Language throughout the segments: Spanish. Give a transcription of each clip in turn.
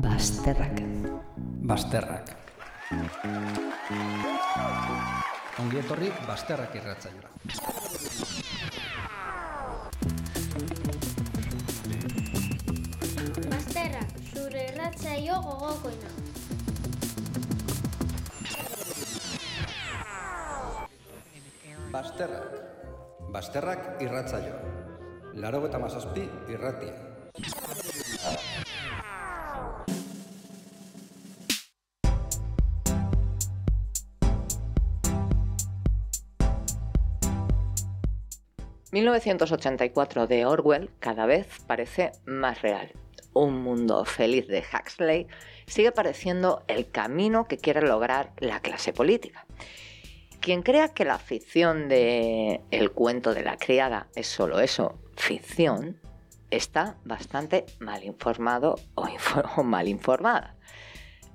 Basterrak. Basterrak. Ongi etorri Basterrak irratzaioa. Basterrak, zure irratzaio gogokoena. Basterrak. Basterrak irratzaioa. Laro eta mazazpi irratia. ...1984 de Orwell cada vez parece más real. Un mundo feliz de Huxley sigue pareciendo el camino que quiere lograr la clase política. Quien crea que la ficción de El cuento de la criada es solo eso, ficción, está bastante mal informado o, o mal informada.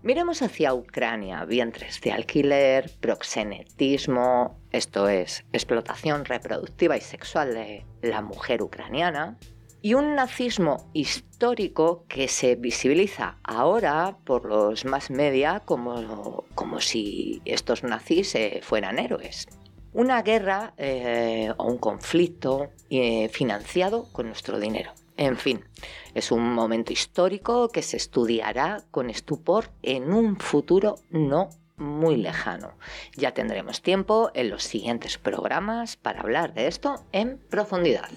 Miremos hacia Ucrania, vientres de alquiler, proxenetismo, esto es, explotación reproductiva y sexual de la mujer ucraniana, y un nazismo histórico que se visibiliza ahora por los más media como, como si estos nazis eh, fueran héroes. Una guerra eh, o un conflicto eh, financiado con nuestro dinero. En fin, es un momento histórico que se estudiará con estupor en un futuro no muy lejano. Ya tendremos tiempo en los siguientes programas para hablar de esto en profundidad.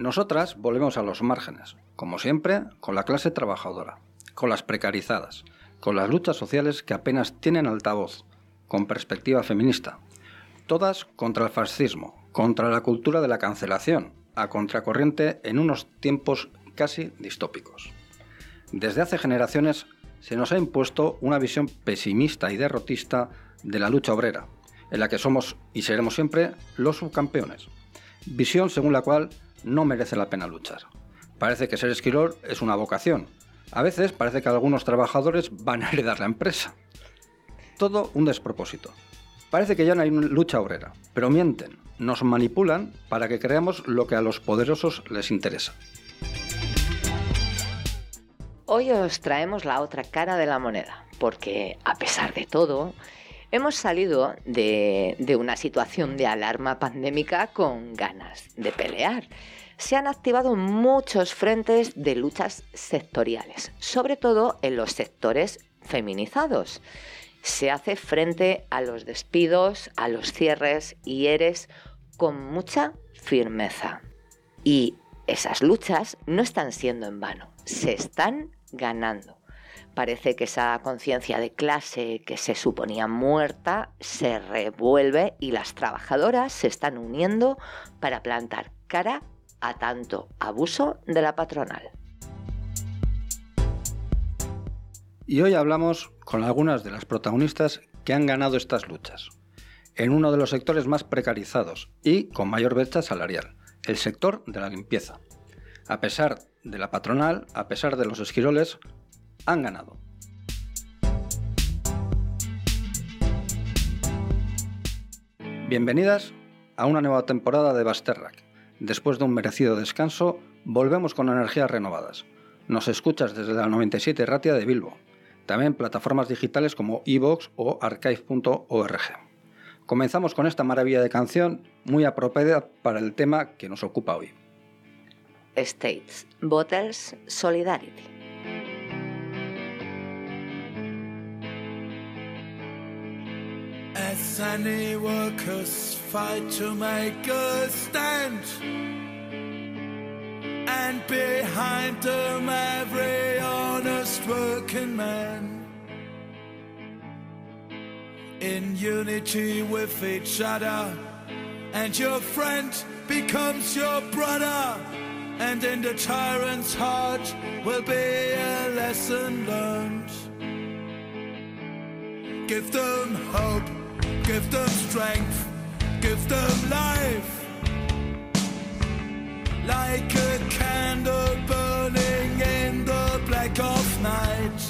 Nosotras volvemos a los márgenes, como siempre, con la clase trabajadora, con las precarizadas, con las luchas sociales que apenas tienen altavoz, con perspectiva feminista. Todas contra el fascismo, contra la cultura de la cancelación, a contracorriente en unos tiempos casi distópicos. Desde hace generaciones se nos ha impuesto una visión pesimista y derrotista de la lucha obrera, en la que somos y seremos siempre los subcampeones. Visión según la cual no merece la pena luchar. Parece que ser esquilor es una vocación. A veces parece que algunos trabajadores van a heredar la empresa. Todo un despropósito. Parece que ya no hay lucha obrera, pero mienten, nos manipulan para que creamos lo que a los poderosos les interesa. Hoy os traemos la otra cara de la moneda, porque a pesar de todo, hemos salido de, una situación de alarma pandémica con ganas de pelear. Se han activado muchos frentes de luchas sectoriales, sobre todo en los sectores feminizados. Se hace frente a los despidos, a los cierres y eres con mucha firmeza. Y esas luchas no están siendo en vano, se están ganando. Parece que esa conciencia de clase que se suponía muerta se revuelve y las trabajadoras se están uniendo para plantar cara a tanto abuso de la patronal. Y hoy hablamos con algunas de las protagonistas que han ganado estas luchas, en uno de los sectores más precarizados y con mayor brecha salarial, el sector de la limpieza. A pesar de la patronal, a pesar de los esquiroles, han ganado. Bienvenidas a una nueva temporada de Basterrak. Después de un merecido descanso, volvemos con energías renovadas. Nos escuchas desde la 97 Ratia de Bilbo. También plataformas digitales como iVoox o archive.org. Comenzamos con esta maravilla de canción muy apropiada para el tema que nos ocupa hoy. States, Bottles, Solidarity. Any workers fight to make a stand, and behind them every honest working man. In unity with each other, and your friend becomes your brother, and in the tyrant's heart will be a lesson learned. Give them hope, give them strength, give them life. Like a candle burning in the black of night.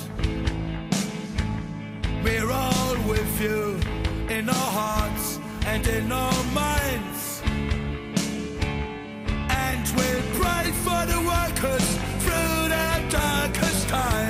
We're all with you in our hearts and in our minds. And we'll pray for the workers through their darkest time.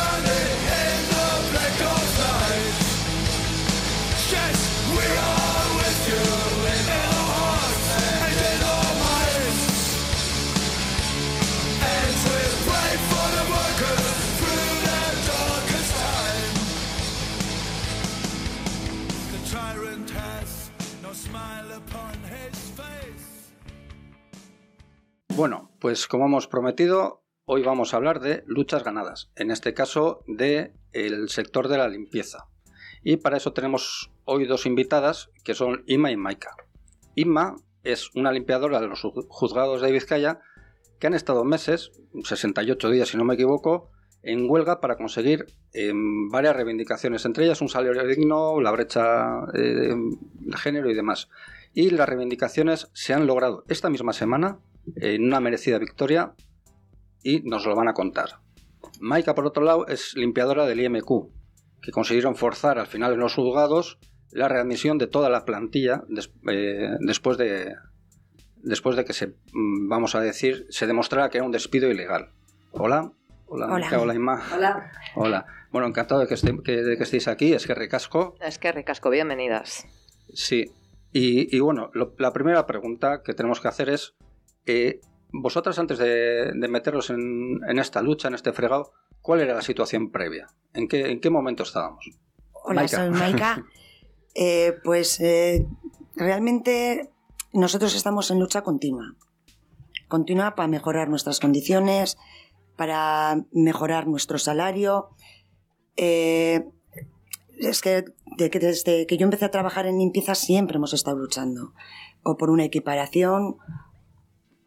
pues como hemos prometido, hoy vamos a hablar de luchas ganadas, en este caso de el sector de la limpieza. Y para eso tenemos hoy dos invitadas que son Inma y Maika. Inma es una limpiadora de los ju- juzgados de Vizcaya que han estado meses, 68 días si no me equivoco, en huelga para conseguir em, varias reivindicaciones, entre ellas un salario digno, la brecha eh, de género y demás. Y las reivindicaciones se han logrado esta misma semana en una merecida victoria y nos lo van a contar. Maika, por otro lado, es limpiadora del IMQ, que consiguieron forzar al final en los juzgados la readmisión de toda la plantilla des- eh, después de después de que se mm, vamos a decir se demostrara que era un despido ilegal. Hola, hola, Hola. Maika, hola Inma. Hola. Hola. Bueno, encantado de que, esté- que- de que estéis aquí, es que recasco. Es que ricasco, bienvenidas. Sí. Y, y bueno, lo- la primera pregunta que tenemos que hacer es, eh, vosotras antes de, de meteros en, en esta lucha, en este fregado, ¿cuál era la situación previa? ¿En qué, en qué momento estábamos? Hola, Maika. soy Maika. Eh, pues eh, realmente nosotros estamos en lucha continua. Continua para mejorar nuestras condiciones, para mejorar nuestro salario. Eh, es que desde que yo empecé a trabajar en limpieza siempre hemos estado luchando. O por una equiparación,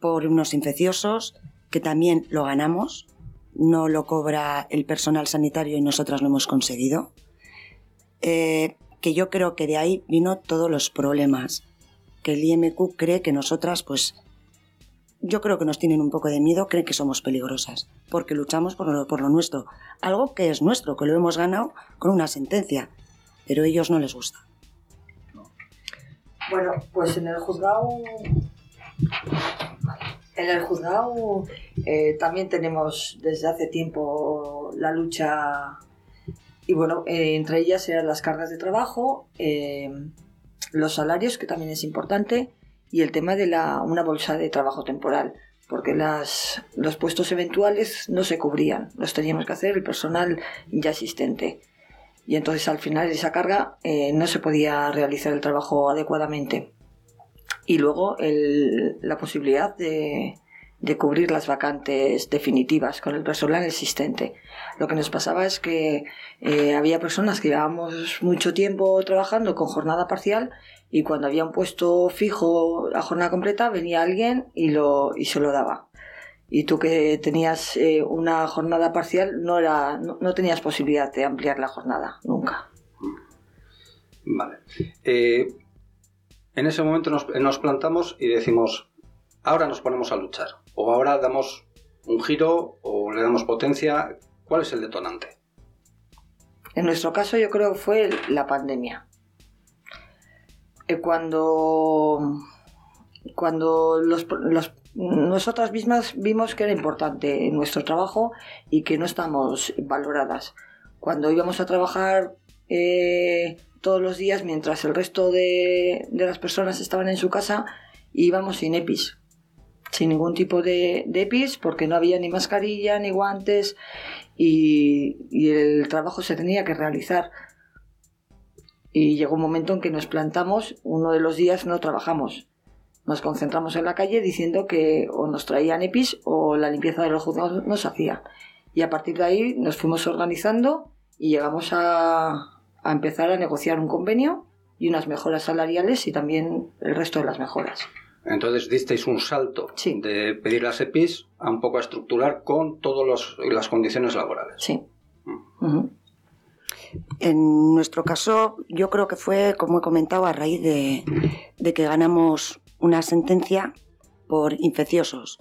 por unos infecciosos, que también lo ganamos. No lo cobra el personal sanitario y nosotras lo hemos conseguido. Eh, que yo creo que de ahí vino todos los problemas. Que el IMQ cree que nosotras, pues, yo creo que nos tienen un poco de miedo, creen que somos peligrosas, porque luchamos por lo, por lo nuestro. Algo que es nuestro, que lo hemos ganado con una sentencia, pero a ellos no les gusta. Bueno, pues en el juzgado. En el juzgado eh, también tenemos desde hace tiempo la lucha. Y bueno, eh, entre ellas eran las cargas de trabajo, eh, los salarios, que también es importante, y el tema de la, una bolsa de trabajo temporal, porque las, los puestos eventuales no se cubrían, los teníamos que hacer el personal ya asistente y entonces al final de esa carga no se podía realizar el trabajo adecuadamente. Y luego el- la posibilidad de, de cubrir las vacantes definitivas con el personal existente. Lo que nos pasaba es que eh, había personas que llevábamos mucho tiempo trabajando con jornada parcial y cuando había un puesto fijo a jornada completa venía alguien y, lo, y se lo daba y tú que tenías eh, una jornada parcial no era no, no tenías posibilidad de ampliar la jornada nunca Vale. Eh, en ese momento nos, plantamos y decimos, ahora nos ponemos a luchar. O ahora damos un giro o le damos potencia. ¿Cuál es el detonante? en nuestro caso yo creo que fue la pandemia Eh, cuando cuando nosotras mismas vimos que era importante nuestro trabajo y que no estamos valoradas. Cuando íbamos a trabajar eh, todos los días mientras el resto de, de las personas estaban en su casa, íbamos sin EPIs, sin ningún tipo de, de EPIs porque no había ni mascarilla ni guantes y, y el trabajo se tenía que realizar. Y llegó un momento en que nos plantamos, uno de los días no trabajamos. nos concentramos en la calle diciendo que o nos traían EPIs o la limpieza de los juzgados nos hacía. Y a partir de ahí nos fuimos organizando y llegamos a, a empezar a negociar un convenio y unas mejoras salariales y también el resto de las mejoras. Entonces disteis un salto Sí. de pedir las EPIs a un poco a estructurar con todas las condiciones laborales. Sí. Ujú. En nuestro caso, yo creo que fue, como he comentado, a raíz de, de que ganamos una sentencia por infecciosos.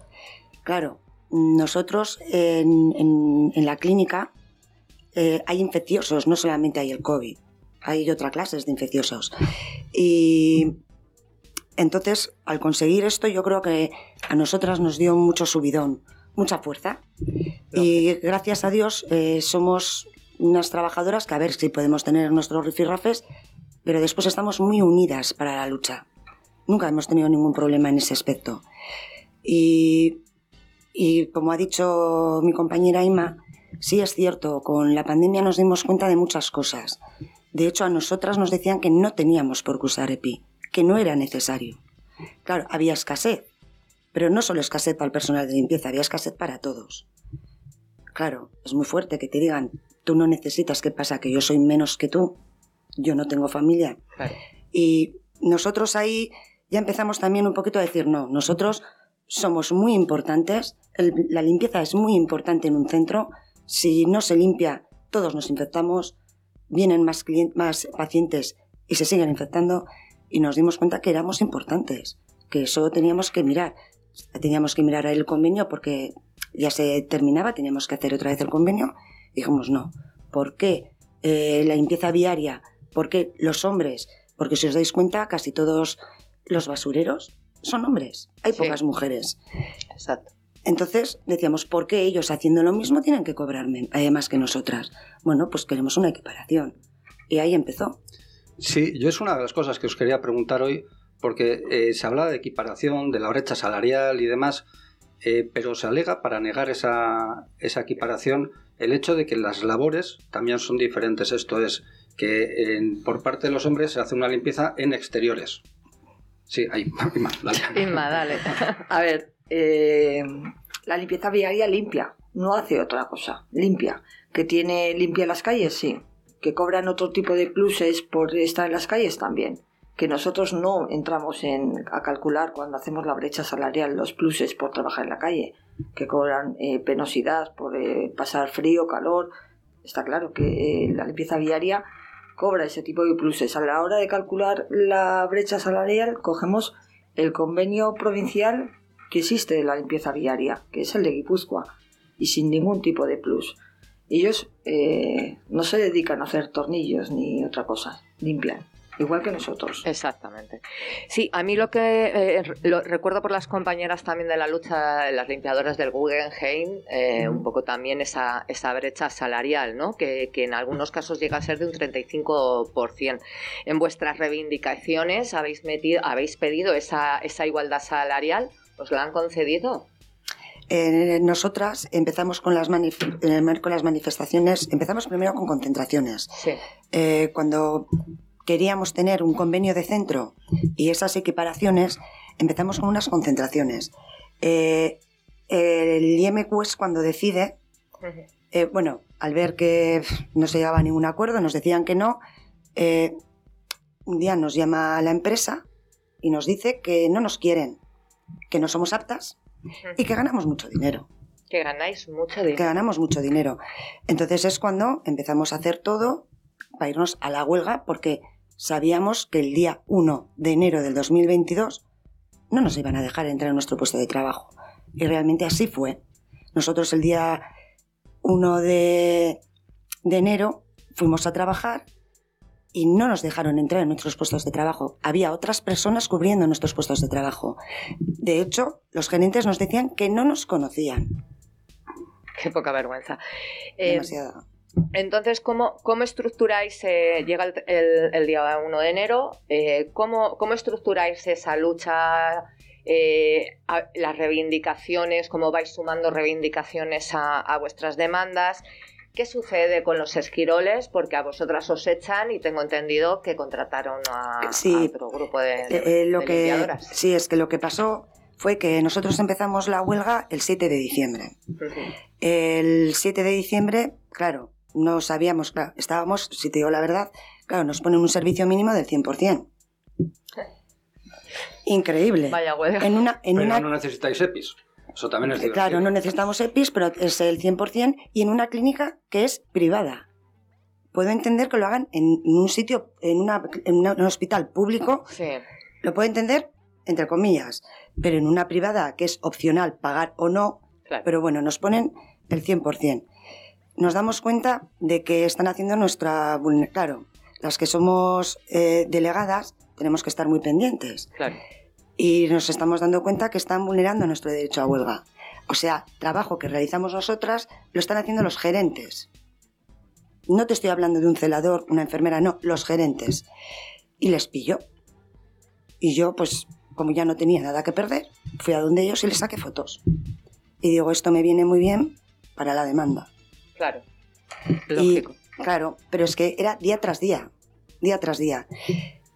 Claro, nosotros en, en- en la clínica eh, hay infecciosos, no solamente hay el COVID, hay otras clases de infecciosos. Y entonces, al conseguir esto, yo creo que a nosotras nos dio mucho subidón, mucha fuerza. Y gracias a Dios eh, somos unas trabajadoras que a ver si podemos tener nuestros rifirrafes, pero después estamos muy unidas para la lucha. Nunca hemos tenido ningún problema en ese aspecto. Y, y como ha dicho mi compañera Ima, sí es cierto, con la pandemia nos dimos cuenta de muchas cosas. De hecho, a nosotras nos decían que no teníamos por qué usar EPI, que no era necesario. Claro, había escasez, pero no solo escasez para el personal de limpieza, había escasez para todos. Claro, es muy fuerte que te digan, tú no necesitas, ¿qué pasa? Que yo soy menos que tú, yo no tengo familia. Claro. Y nosotros ahí ya empezamos también un poquito a decir, no, nosotros somos muy importantes, el- la limpieza es muy importante en un centro, si no se limpia, todos nos infectamos, vienen más, más pacientes y se siguen infectando, y nos dimos cuenta que éramos importantes, que eso teníamos que mirar. Teníamos que mirar el convenio porque ya se terminaba, teníamos que hacer otra vez el convenio. Dijimos, no, ¿por qué eh, la limpieza viaria? ¿Por qué los hombres? Porque si os dais cuenta, casi todos los basureros son hombres, hay Sí. pocas mujeres. Exacto. Entonces decíamos, ¿por qué ellos haciendo lo mismo tienen que cobrarme, además que nosotras? Bueno, pues queremos una equiparación. Y ahí empezó. Sí, yo es una de las cosas que os quería preguntar hoy, porque eh, se habla de equiparación, de la brecha salarial y demás, eh, pero se alega para negar esa, esa equiparación el hecho de que las labores también son diferentes. Esto es, que en- por parte de los hombres se hace una limpieza en exteriores. Sí, ahí, más, dale. Inma, dale. A ver, eh, la limpieza viaria limpia, no hace otra cosa, limpia. Que tiene limpia las calles, sí. Que cobran otro tipo de pluses por estar en las calles también. Que nosotros no entramos en, a calcular cuando hacemos la brecha salarial los pluses por trabajar en la calle. Que cobran eh, penosidad por eh, pasar frío, calor. Está claro que eh, la limpieza viaria cobra ese tipo de pluses. A la hora de calcular la brecha salarial, cogemos el convenio provincial que existe de la limpieza viaria, que es el de Guipúzcoa, y sin ningún tipo de plus. Ellos eh, no se dedican a hacer tornillos ni otra cosa, limpian, igual que nosotros. Exactamente. Sí, a mí lo que eh, lo recuerdo por las compañeras también de la lucha, las limpiadoras del Guggenheim, eh, un poco también esa, esa brecha salarial, ¿no? Que, que en algunos casos llega a ser de un 35%. En vuestras reivindicaciones habéis, metido, habéis pedido esa, esa igualdad salarial, ¿os la han concedido? Eh, nosotras empezamos con las, marco de las manifestaciones, empezamos primero con concentraciones. Sí. Eh, cuando queríamos tener un convenio de centro y esas equiparaciones, empezamos con unas concentraciones. Eh, el IMQ es cuando decide, eh, bueno, al ver que no se llegaba a ningún acuerdo, nos decían que no, eh, un día nos llama la empresa y nos dice que no nos quieren, que no somos aptas y que ganamos mucho dinero Que ganáis mucho que dinero. ganamos mucho dinero. Entonces es cuando empezamos a hacer todo para irnos a la huelga porque sabíamos que el día 1 de enero del 2022 no nos iban a dejar entrar en nuestro puesto de trabajo. Y realmente así fue. Nosotros el día 1 de, de enero fuimos a trabajar y no nos dejaron entrar en nuestros puestos de trabajo. Había otras personas cubriendo nuestros puestos de trabajo. De hecho, los gerentes nos decían que no nos conocían. Qué poca vergüenza. Eh, Demasiado. Entonces, ¿cómo, cómo estructuráis, eh, llega el, el- el día 1 de enero, eh, ¿cómo, cómo estructuráis esa lucha, eh, a- las reivindicaciones, cómo vais sumando reivindicaciones a, a vuestras demandas? ¿Qué sucede con los esquiroles? Porque a vosotras os echan y tengo entendido que contrataron a, Sí. a otro grupo de, Eh, eh, lo de que, limpiadoras. sí, es que lo que pasó fue que nosotros empezamos la huelga el 7 de diciembre. El 7 de diciembre, claro, no sabíamos, claro, estábamos, si te digo la verdad, claro, nos ponen un servicio mínimo del 100%. Increíble. Vaya huelga. En una, en Pero una, no necesitáis EPIs. Eso también es eh, divertido. claro, no necesitamos EPIs, pero es el 100% y en una clínica que es privada. Puedo entender que lo hagan en, un sitio, en, una, en una- un hospital público, Sí, lo puedo entender entre comillas, pero en una privada que es opcional pagar o no, claro. pero bueno, nos ponen el 100%. Nos damos cuenta de que están haciendo nuestra... Claro, las que somos eh, delegadas tenemos que estar muy pendientes claro. Y nos estamos dando cuenta que están vulnerando nuestro derecho a huelga. O sea, trabajo que realizamos nosotras lo están haciendo los gerentes. No te estoy hablando de un celador, una enfermera, no, los gerentes. Y les pilló. Y yo, pues, como ya no tenía nada que perder, fui a donde ellos y les saqué fotos. Y digo, esto me viene muy bien para la demanda. Claro. Y, Lógico. claro, pero es que era día tras día, día tras día.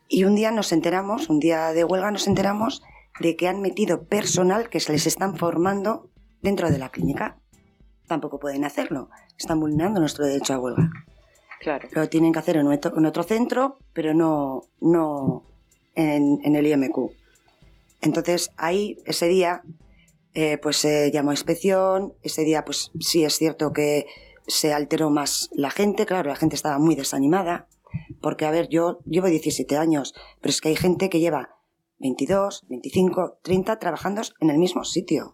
Y un día nos enteramos, un día de huelga nos enteramos de que han metido personal que se les están formando dentro de la clínica. Tampoco pueden hacerlo. Están vulnerando nuestro derecho a huelga. Claro. Lo tienen que hacer en otro, en otro centro, pero no, no en, en el IMQ. Entonces ahí, ese día, eh, pues se llamó a inspección. Ese día, pues sí es cierto que se alteró más la gente. Claro, la gente estaba muy desanimada. Porque, a ver, yo llevo 17 años, pero es que hay gente que lleva 22, 25, 30 trabajando en el mismo sitio.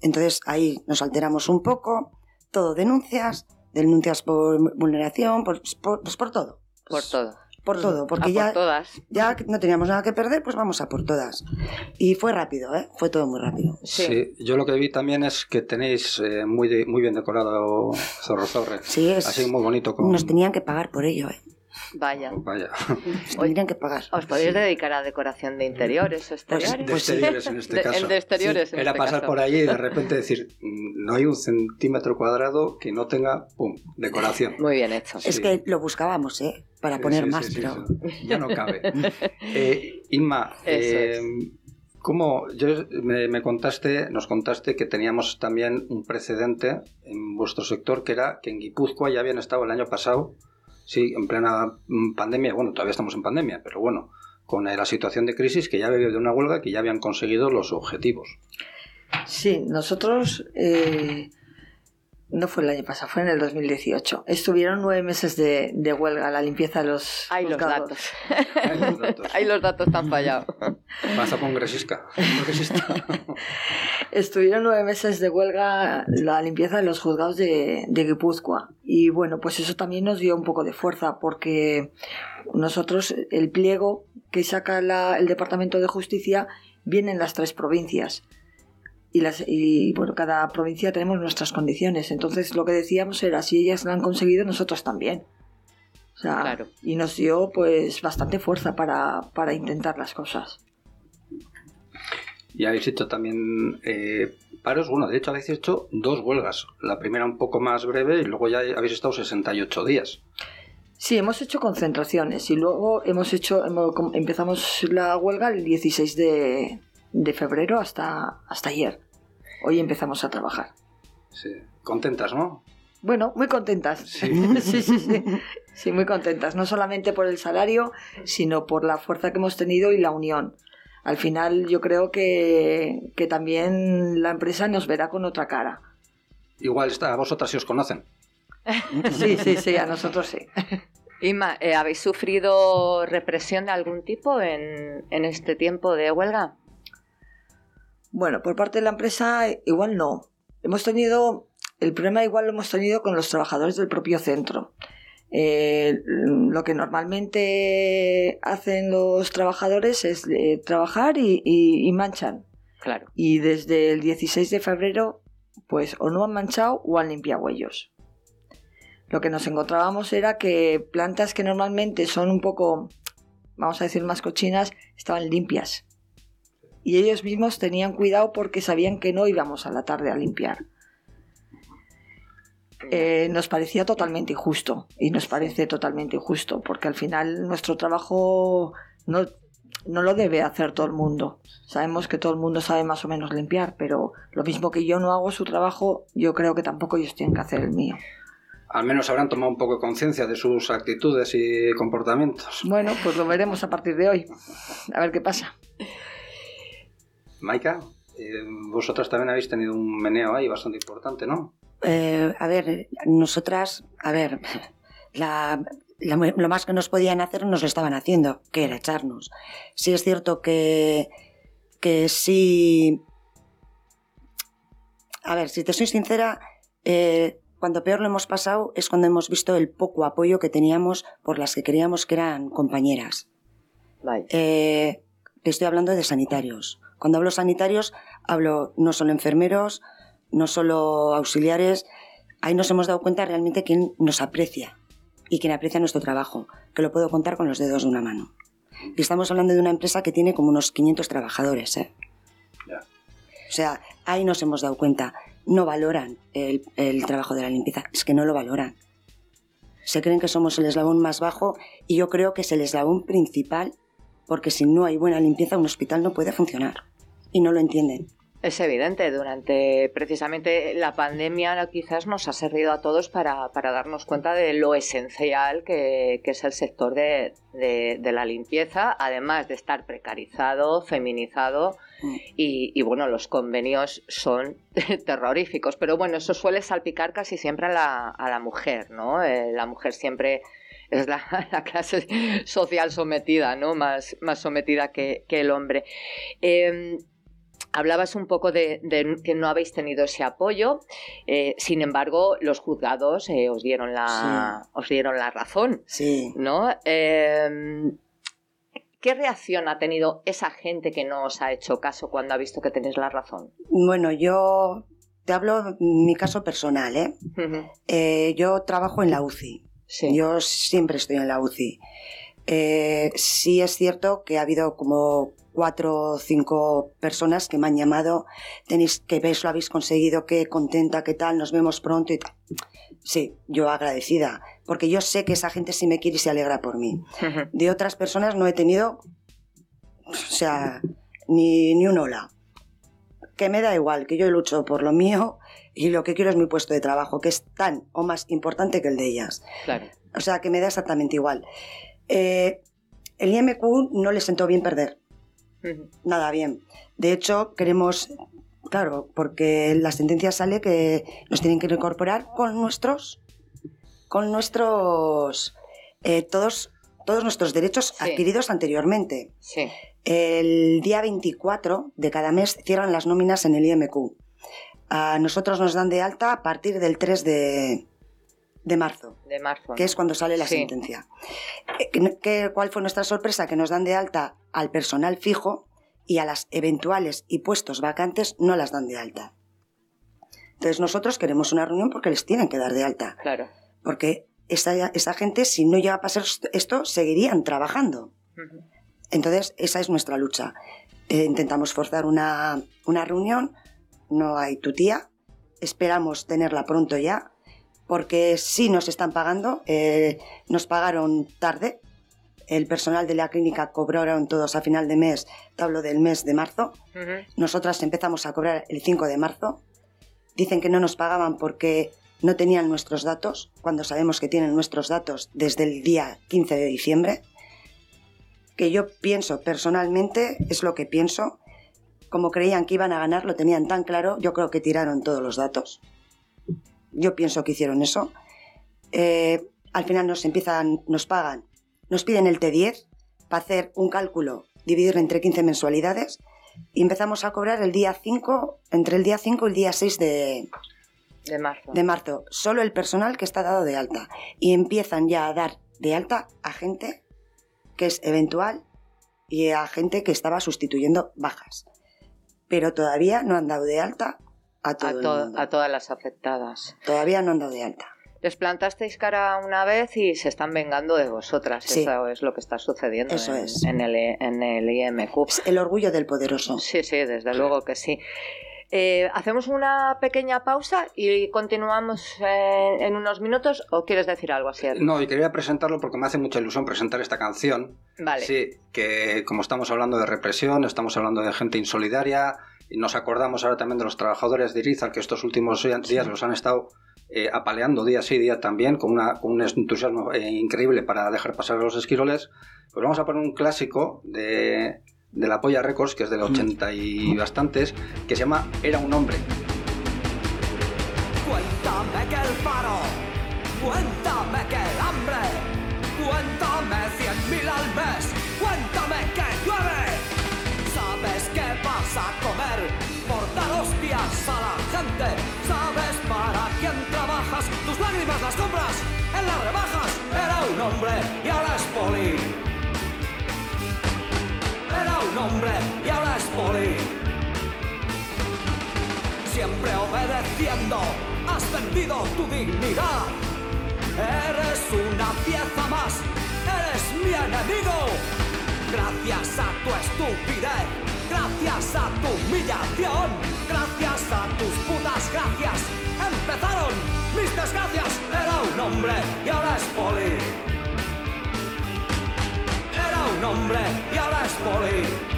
Entonces ahí nos alteramos un poco, todo denuncias, denuncias por vulneración, por, por- pues por todo. Por todo. Por todo, porque A ya, por todas. ya que no teníamos nada que perder, pues vamos a por todas. Y fue rápido, ¿eh? Fue todo muy rápido. Sí. Sí, yo lo que vi también es que tenéis eh, muy, de- muy bien decorado Zorro Zorre. Sí, es, Así muy bonito. Con... nos tenían que pagar por ello, ¿eh? Vaya. Vaya, Nos tendrían que pagar. ¿Os podéis Sí. dedicar a decoración de interiores o exteriores? de Pues sí. exteriores en este De- caso. en de exteriores en Era este pasar caso. por allí y de repente decir, "Mm, no hay un centímetro cuadrado que no tenga, pum, decoración. Muy bien hecho. Es Sí. que lo buscábamos, ¿eh? Para Sí, poner sí, más, sí, sí, pero... sí. Ya no cabe. Eh, Inma, eh, ¿cómo? Yo, me, me contaste, nos contaste que teníamos también un precedente en vuestro sector, que era que en Guipúzcoa ya habían estado el año pasado, sí, en plena mm, pandemia, bueno, todavía estamos en pandemia, pero bueno, con la situación de crisis, que ya había habido una huelga, que ya habían conseguido los objetivos. Sí, nosotros eh, no fue el año pasado, fue en el 2018. Estuvieron nueve meses de, de huelga, la limpieza de los Hay los datos. Ahí los datos. Ahí los datos están fallados. Pasa congresista. congresista. Estuvieron nueve meses de huelga la limpieza de los juzgados de, de Guipúzcoa. Y bueno, pues eso también nos dio un poco de fuerza porque nosotros, el pliego que saca la- el Departamento de Justicia viene en las tres provincias. Y, las, y bueno, cada provincia tenemos nuestras condiciones. Entonces lo que decíamos era, si ellas lo han conseguido, nosotros también. O sea, Claro. Y nos dio pues bastante fuerza para, para intentar las cosas. Y habéis hecho también eh, paros. Bueno, de hecho habéis hecho dos huelgas. La primera un poco más breve y luego ya habéis estado 68 días. Sí, hemos hecho concentraciones y luego hemos hecho, hemos- empezamos la huelga el 16 de, de febrero hasta, hasta ayer. Hoy empezamos a trabajar. Sí. Contentas, ¿no? Bueno, muy contentas. Sí. sí, sí, sí. Sí, muy contentas. No solamente por el salario, sino por la fuerza que hemos tenido y la unión. Al final yo creo que, que también la empresa nos verá con otra cara. Igual está, a vosotras si os conocen. Sí, sí, sí, a nosotros sí. Inma, eh, ¿habéis sufrido represión de algún tipo en, en este tiempo de huelga? Bueno, por parte de la empresa igual no. Hemos tenido, el problema igual lo hemos tenido con los trabajadores del propio centro. Eh, lo que normalmente hacen los trabajadores es eh, trabajar y, y- y manchan. Claro. Y desde el 16 de febrero, pues o no han manchado o han limpiado ellos. Lo que nos encontrábamos era que plantas que normalmente son un poco, vamos a decir, más cochinas, estaban limpias. Y ellos mismos tenían cuidado porque sabían que no íbamos a la tarde a limpiar. eh, nos parecía totalmente injusto y nos parece totalmente injusto porque al final nuestro trabajo no, no lo debe hacer todo el mundo. Sabemos que todo el mundo sabe más o menos limpiar, pero lo mismo que yo no hago su trabajo, yo creo que tampoco ellos tienen que hacer el mío. Al menos habrán tomado un poco de conciencia de sus actitudes y comportamientos. Bueno, pues lo veremos a partir de hoy. A ver qué pasa. Maika, eh, vosotras también habéis tenido un meneo ahí bastante importante, ¿no? Eh, a ver, nosotras, a ver, la, la- lo más que nos podían hacer nos lo estaban haciendo, que era echarnos. Sí es cierto que, que sí... A ver, si te soy sincera, eh, cuando peor lo hemos pasado es cuando hemos visto el poco apoyo que teníamos por las que creíamos que eran compañeras. Eh, estoy hablando de sanitarios. Cuando hablo sanitarios, hablo no solo enfermeros, no solo auxiliares. Ahí nos hemos dado cuenta realmente quién nos aprecia y quién aprecia nuestro trabajo, que lo puedo contar con los dedos de una mano. Y estamos hablando de una empresa que tiene como unos 500 trabajadores. ¿eh? O sea, ahí nos hemos dado cuenta. No valoran el, el trabajo de la limpieza, es que no lo valoran. Se creen que somos el eslabón más bajo y yo creo que es el eslabón principal porque si no hay buena limpieza un hospital no puede funcionar. Y no lo entienden. Es evidente, durante precisamente la pandemia quizás nos ha servido a todos para, para darnos cuenta de lo esencial que, que es el sector de, de- de la limpieza, además de estar precarizado, feminizado Mm. y, y, bueno, los convenios son terroríficos, pero bueno, eso suele salpicar casi siempre a la, a la mujer, ¿no? Eh, la mujer siempre es la, la clase social sometida, ¿no? Más, más sometida que, que el hombre. Eh, Hablabas un poco de, de que no habéis tenido ese apoyo, eh, sin embargo, los juzgados eh, os, dieron la, os dieron la razón, Sí. ¿no? Eh, ¿Qué reacción ha tenido esa gente que no os ha hecho caso cuando ha visto que tenéis la razón? Bueno, yo te hablo mi caso personal, ¿eh? Eh, yo trabajo en la UCI. Sí. Yo siempre estoy en la UCI. Eh, sí es cierto que ha habido como cuatro o cinco personas que me han llamado, tenéis que veis, lo habéis conseguido, qué contenta, qué tal, nos vemos pronto y tal. Sí, yo agradecida, porque yo sé que esa gente sí me quiere y se alegra por mí. De otras personas no he tenido, o sea, ni, ni un hola. Que me da igual, que yo lucho por lo mío y lo que quiero es mi puesto de trabajo, que es tan o más importante que el de ellas. Claro. O sea, que me da exactamente igual. Eh, el IMQ no le sentó bien perder, nada bien. De hecho, queremos, claro, porque la sentencia sale que nos tienen que incorporar con nuestros, con nuestros, eh, todos, todos nuestros derechos Sí. adquiridos anteriormente. Sí. El día 24 de cada mes cierran las nóminas en el IMQ. A nosotros nos dan de alta a partir del 3 de, de marzo De marzo. que es cuando sale la Sí. sentencia. Eh, ¿qué- ¿Cuál fue nuestra sorpresa? Que nos dan de alta al personal fijo y a las eventuales y puestos vacantes no las dan de alta. Entonces nosotros queremos una reunión porque les tienen que dar de alta. Claro. Porque esa, esa gente, si no llega a pasar esto, seguirían trabajando. Entonces, esa es nuestra lucha. Eh, intentamos forzar una, una reunión, no hay tu tía, esperamos tenerla pronto ya, porque sí nos están pagando, eh, nos pagaron tarde, el personal de la clínica cobraron todos a final de mes, te hablo del mes de marzo, nosotras empezamos a cobrar el 5 de marzo, dicen que no nos pagaban porque no tenían nuestros datos, cuando sabemos que tienen nuestros datos desde el día 15 de diciembre, que yo pienso personalmente, es lo que pienso, como creían que iban a ganar, lo tenían tan claro, yo creo que tiraron todos los datos. Yo pienso que hicieron eso. Eh, al final nos empiezan, nos pagan, nos piden el T10 para hacer un cálculo, dividirlo entre 15 mensualidades y empezamos a cobrar el día 5, entre el día 5 y el día 6 de, De marzo. de marzo, solo el personal que está dado de alta. Y empiezan ya a dar de alta a gente que es eventual y a gente que estaba sustituyendo bajas. Pero todavía no han dado de alta a todo a, el to- mundo. a todas las afectadas. Todavía no han dado de alta. Les plantasteis cara una vez y se están vengando de vosotras. Sí. Eso es lo que está sucediendo Eso en, es. en el, en el IMQ. Es el orgullo del poderoso. Sí, sí, desde luego que sí. Eh, ¿Hacemos una pequeña pausa y continuamos eh, en unos minutos o quieres decir algo así? No, y quería presentarlo porque me hace mucha ilusión presentar esta canción. Vale. Sí, que como estamos hablando de represión, estamos hablando de gente insolidaria, y nos acordamos ahora también de los trabajadores de Irizar que estos últimos días los han estado eh, apaleando día sí día también, con, una, con un entusiasmo eh, increíble para dejar pasar a los esquiroles. Pues vamos a poner un clásico de, de la Polla Records, que es del 80 y bastantes, que se llama Era un hombre. Cuéntame que el paro, cuéntame que el hambre, cuéntame cien mil al mes, cuéntame que llueve. ¿Sabes qué vas a comer por dar hostias a la gente? ¿Sabes para quién trabajas? Tus lágrimas las compras en las rebajas. Era un hombre y ahora es poli. Era un hombre y ahora es poli. Siempre obedeciendo, has vendido tu dignidad. Eres una pieza más, eres mi enemigo. Gracias a tu estupidez, gracias a tu humillación, gracias a tus putas gracias, empezaron mis desgracias. Era un hombre y ahora es poli. Era un hombre y ahora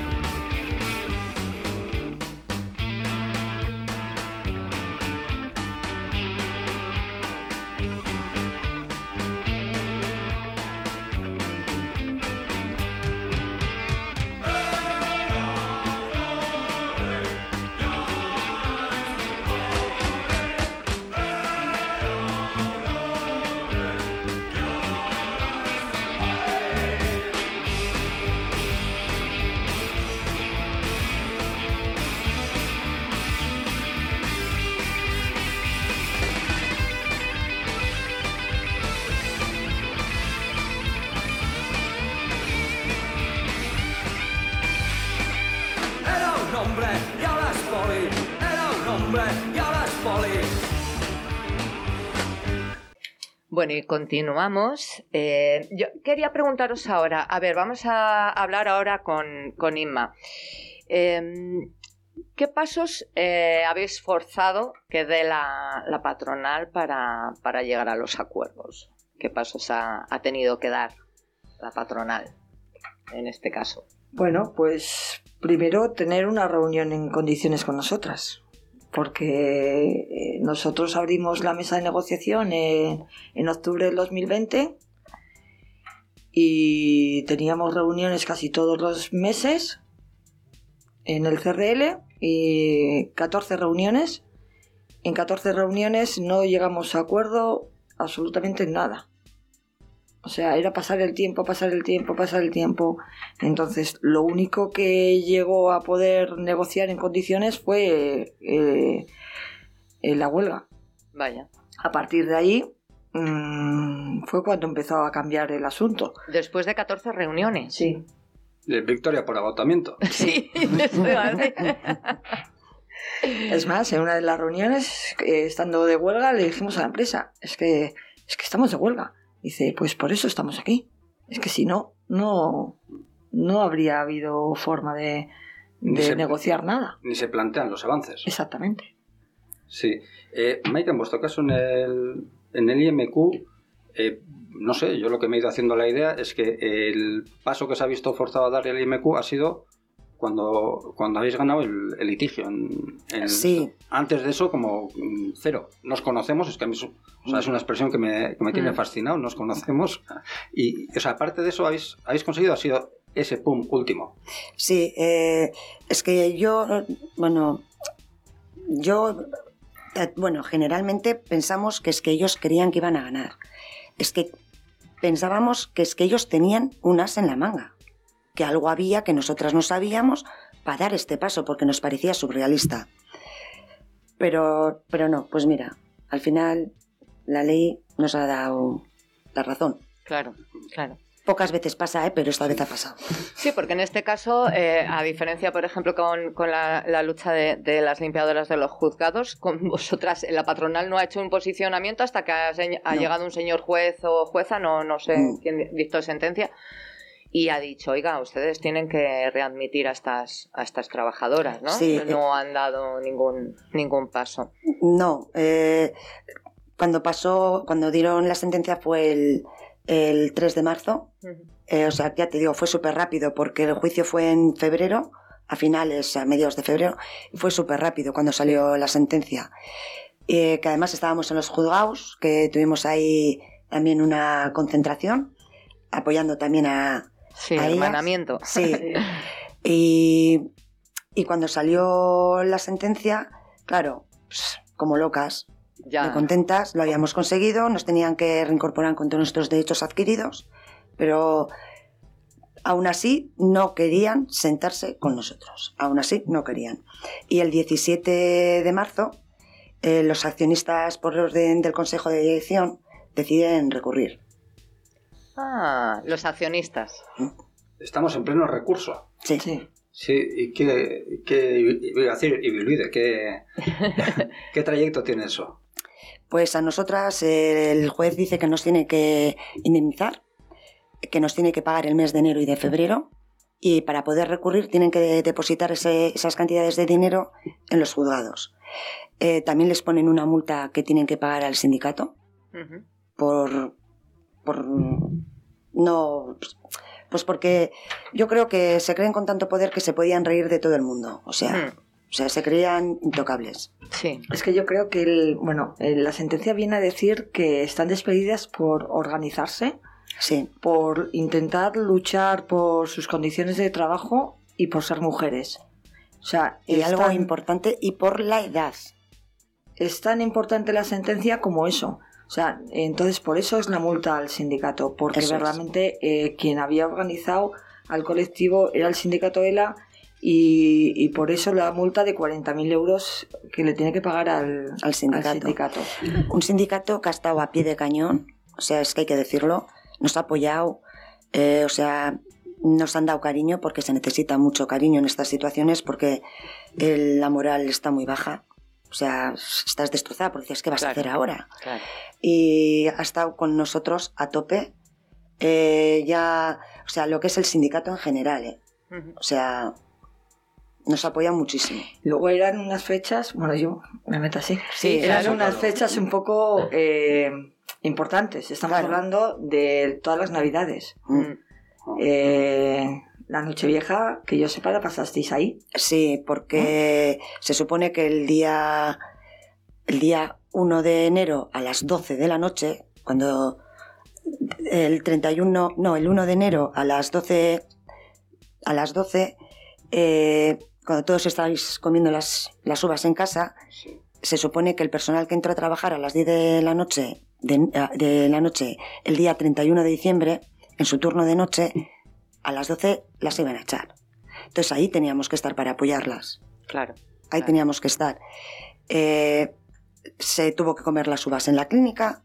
Y continuamos. Eh, yo quería preguntaros ahora, a ver, vamos a hablar ahora con, con Inma. Eh, ¿Qué pasos eh, habéis forzado que dé la, la patronal para, para llegar a los acuerdos? ¿Qué pasos ha, ha tenido que dar la patronal en este caso? Bueno, pues primero tener una reunión en condiciones con nosotras, porque eh, nosotros abrimos la mesa de negociación en, en octubre del 2020 y teníamos reuniones casi todos los meses en el CRL y 14 reuniones. En 14 reuniones no llegamos a acuerdo absolutamente en nada. O sea, era pasar el tiempo, pasar el tiempo, pasar el tiempo. Entonces, lo único que llegó a poder negociar en condiciones fue eh, eh, la huelga. Vaya. A partir de ahí mm, fue cuando empezó a cambiar el asunto. Después de 14 reuniones. Sí. Victoria por agotamiento. Sí, eso. Es más, en una de las reuniones, eh, estando de huelga, le dijimos a la empresa, es que, es que estamos de huelga. Dice, pues por eso estamos aquí. Es que si no, no, no habría habido forma de, de se- negociar nada. Ni se plantean los avances. Exactamente. Sí. Eh, Maite, en vuestro caso en el, en el IMQ, eh, no sé, yo lo que me he ido haciendo la idea es que el paso que se ha visto forzado a dar el IMQ ha sido cuando, cuando habéis ganado el, el litigio. En, en- Sí. Antes de eso, como mm, cero. Nos conocemos, es que a mí es, o sea, es una expresión que me, que me tiene Mm. fascinado, nos conocemos. Y, o sea, aparte de eso, habéis, habéis conseguido, ha sido ese pum último. Sí, eh, es que yo, bueno, yo, eh, bueno, generalmente pensamos que es que ellos querían que iban a ganar. Es que pensábamos que es que ellos tenían un as en la manga, que algo había que nosotras no sabíamos para dar este paso, porque nos parecía surrealista. Pero, pero no, pues mira, al final la ley nos ha dado la razón. Claro, claro. Pocas veces pasa, ¿eh? pero esta vez ha pasado. Sí, porque en este caso, eh, a diferencia, por ejemplo, con, con la, la lucha de, de las limpiadoras de los juzgados, con vosotras, la patronal no ha hecho un posicionamiento hasta que ha, ha No. llegado un señor juez o jueza, no, no sé Mm. quién dictó sentencia, y ha dicho, oiga, ustedes tienen que readmitir a estas, a estas trabajadoras, ¿no? Sí. No han dado ningún, ningún paso. No, eh, cuando pasó, cuando dieron la sentencia fue el, el 3 de marzo. Eh, o sea, ya te digo, fue súper rápido porque el juicio fue en febrero, a finales, a mediados de febrero, y fue súper rápido cuando salió la sentencia. Eh, que además estábamos en los juzgados, que tuvimos ahí también una concentración, apoyando también a... Sí, a ellas. hermanamiento. Sí. Y, y cuando salió la sentencia, claro, pues, como locas, muy Ya. contentas, lo habíamos conseguido, nos tenían que reincorporar con todos nuestros derechos adquiridos, pero aún así no querían sentarse con nosotros, aún así no querían. Y el 17 de marzo, eh, los accionistas por orden del Consejo de Dirección deciden recurrir. Ah, los accionistas. Estamos en pleno recurso. Sí. Sí. Sí, ¿y qué, qué iba a decir, Ibiluide, ¿qué, qué trayecto tiene eso? Pues a nosotras el juez dice que nos tiene que indemnizar, que nos tiene que pagar el mes de enero y de febrero, y para poder recurrir tienen que depositar ese- esas cantidades de dinero en los juzgados. Eh, también les ponen una multa que tienen que pagar al sindicato por, por no pues porque yo creo que se creen con tanto poder que se podían reír de todo el mundo o sea Hmm. o sea se creían intocables Sí. Es que yo creo que el, bueno, eh, la sentencia viene a decir que están despedidas por organizarse, sí por intentar luchar por sus condiciones de trabajo y por ser mujeres. O sea, y es algo tan- importante y por la edad es tan importante la sentencia como eso. O sea, entonces por eso es la multa al sindicato, porque Eso es. realmente eh, quien había organizado al colectivo era el sindicato ELA y, y por eso la multa de 40.000 euros que le tiene que pagar al, Al sindicato. sindicato. un sindicato que ha estado a pie de cañón, o sea, es que hay que decirlo, nos ha apoyado, eh, o sea, nos han dado cariño porque se necesita mucho cariño en estas situaciones porque eh, la moral está muy baja, o sea, estás destrozada porque dices, ¿qué vas a hacer ahora? Claro. Y ha estado con nosotros a tope, eh, ya, o sea, lo que es el sindicato en general, eh, o sea, nos apoya muchísimo. Luego eran unas fechas, bueno, yo me meto así. Sí, eran claro, unas claro. fechas un poco eh, importantes. Estamos Claro. hablando de todas las navidades. Eh, la Nochevieja, que yo sepa, la pasasteis ahí. Sí, porque se supone que el día el día 1 de enero a las 12 de la noche, cuando el 31, no, el 1 de enero a las 12 a las 12 eh, cuando todos estáis comiendo las, las uvas en casa, se supone que el personal que entró a trabajar a las 10 de la noche de, de la noche el día 31 de diciembre en su turno de noche a las 12 las iban a echar. Entonces ahí teníamos que estar para apoyarlas. Claro. Ahí Claro. teníamos que estar. Eh, se tuvo que comer las uvas en la clínica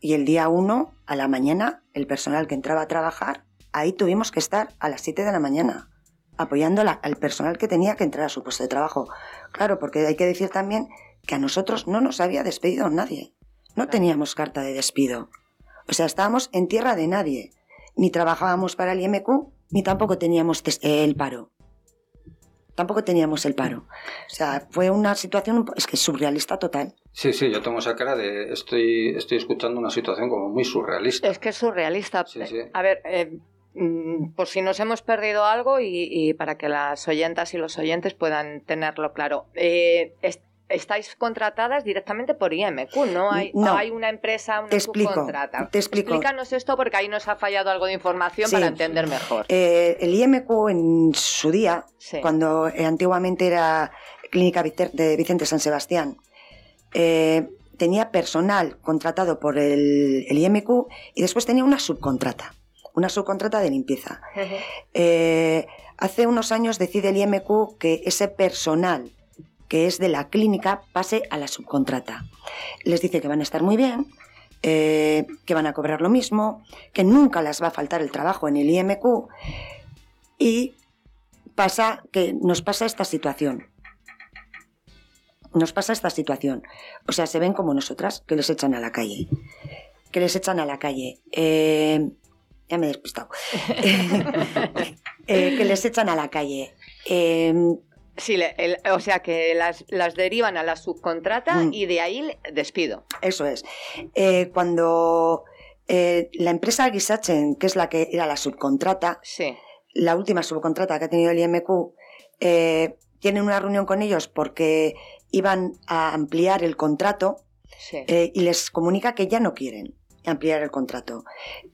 y el día 1 a la mañana el personal que entraba a trabajar, ahí tuvimos que estar a las 7 de la mañana apoyando la- al personal que tenía que entrar a su puesto de trabajo. Claro, porque hay que decir también que a nosotros no nos había despedido nadie. No teníamos carta de despido. O sea, estábamos en tierra de nadie. Ni trabajábamos para el IMQ, ni tampoco teníamos el paro. Tampoco teníamos el paro. O sea, fue una situación, es que surrealista total. Sí, sí, yo tengo esa cara de estoy, estoy escuchando una situación como muy surrealista. Es que es surrealista. Sí, sí. A ver, eh, mm, por si nos hemos perdido algo y, y para que las oyentas y los oyentes puedan tenerlo claro. Eh, estáis contratadas directamente por IMQ, ¿no? Hay, No. hay una empresa, una Te explico, subcontrata. te explico. Explícanos esto porque ahí nos ha fallado algo de información Sí. para entender mejor. Eh, el IMQ en su día, Sí. cuando eh, antiguamente era Clínica de Vicente San Sebastián, eh, tenía personal contratado por el, el IMQ y después tenía una subcontrata, una subcontrata de limpieza. Hace unos años decide el IMQ que ese personal que es de la clínica pase a la subcontrata. Les dice que van a estar muy bien, eh, que van a cobrar lo mismo, que nunca les va a faltar el trabajo en el IMQ y pasa que nos pasa esta situación. Nos pasa esta situación. O sea, se ven como nosotras, que les echan a la calle. Que les echan a la calle. Eh, ya me he despistado. Eh, que les echan a la calle. Sí, el- o sea que las, las derivan a la subcontrata Mm. y de ahí despido. Eso es. Eh, cuando eh, la empresa Gisachen, que es la que era la subcontrata, Sí, la última subcontrata que ha tenido el IMQ, eh, tienen una reunión con ellos porque iban a ampliar el contrato sí. eh, y les comunica que ya no quieren ampliar el contrato.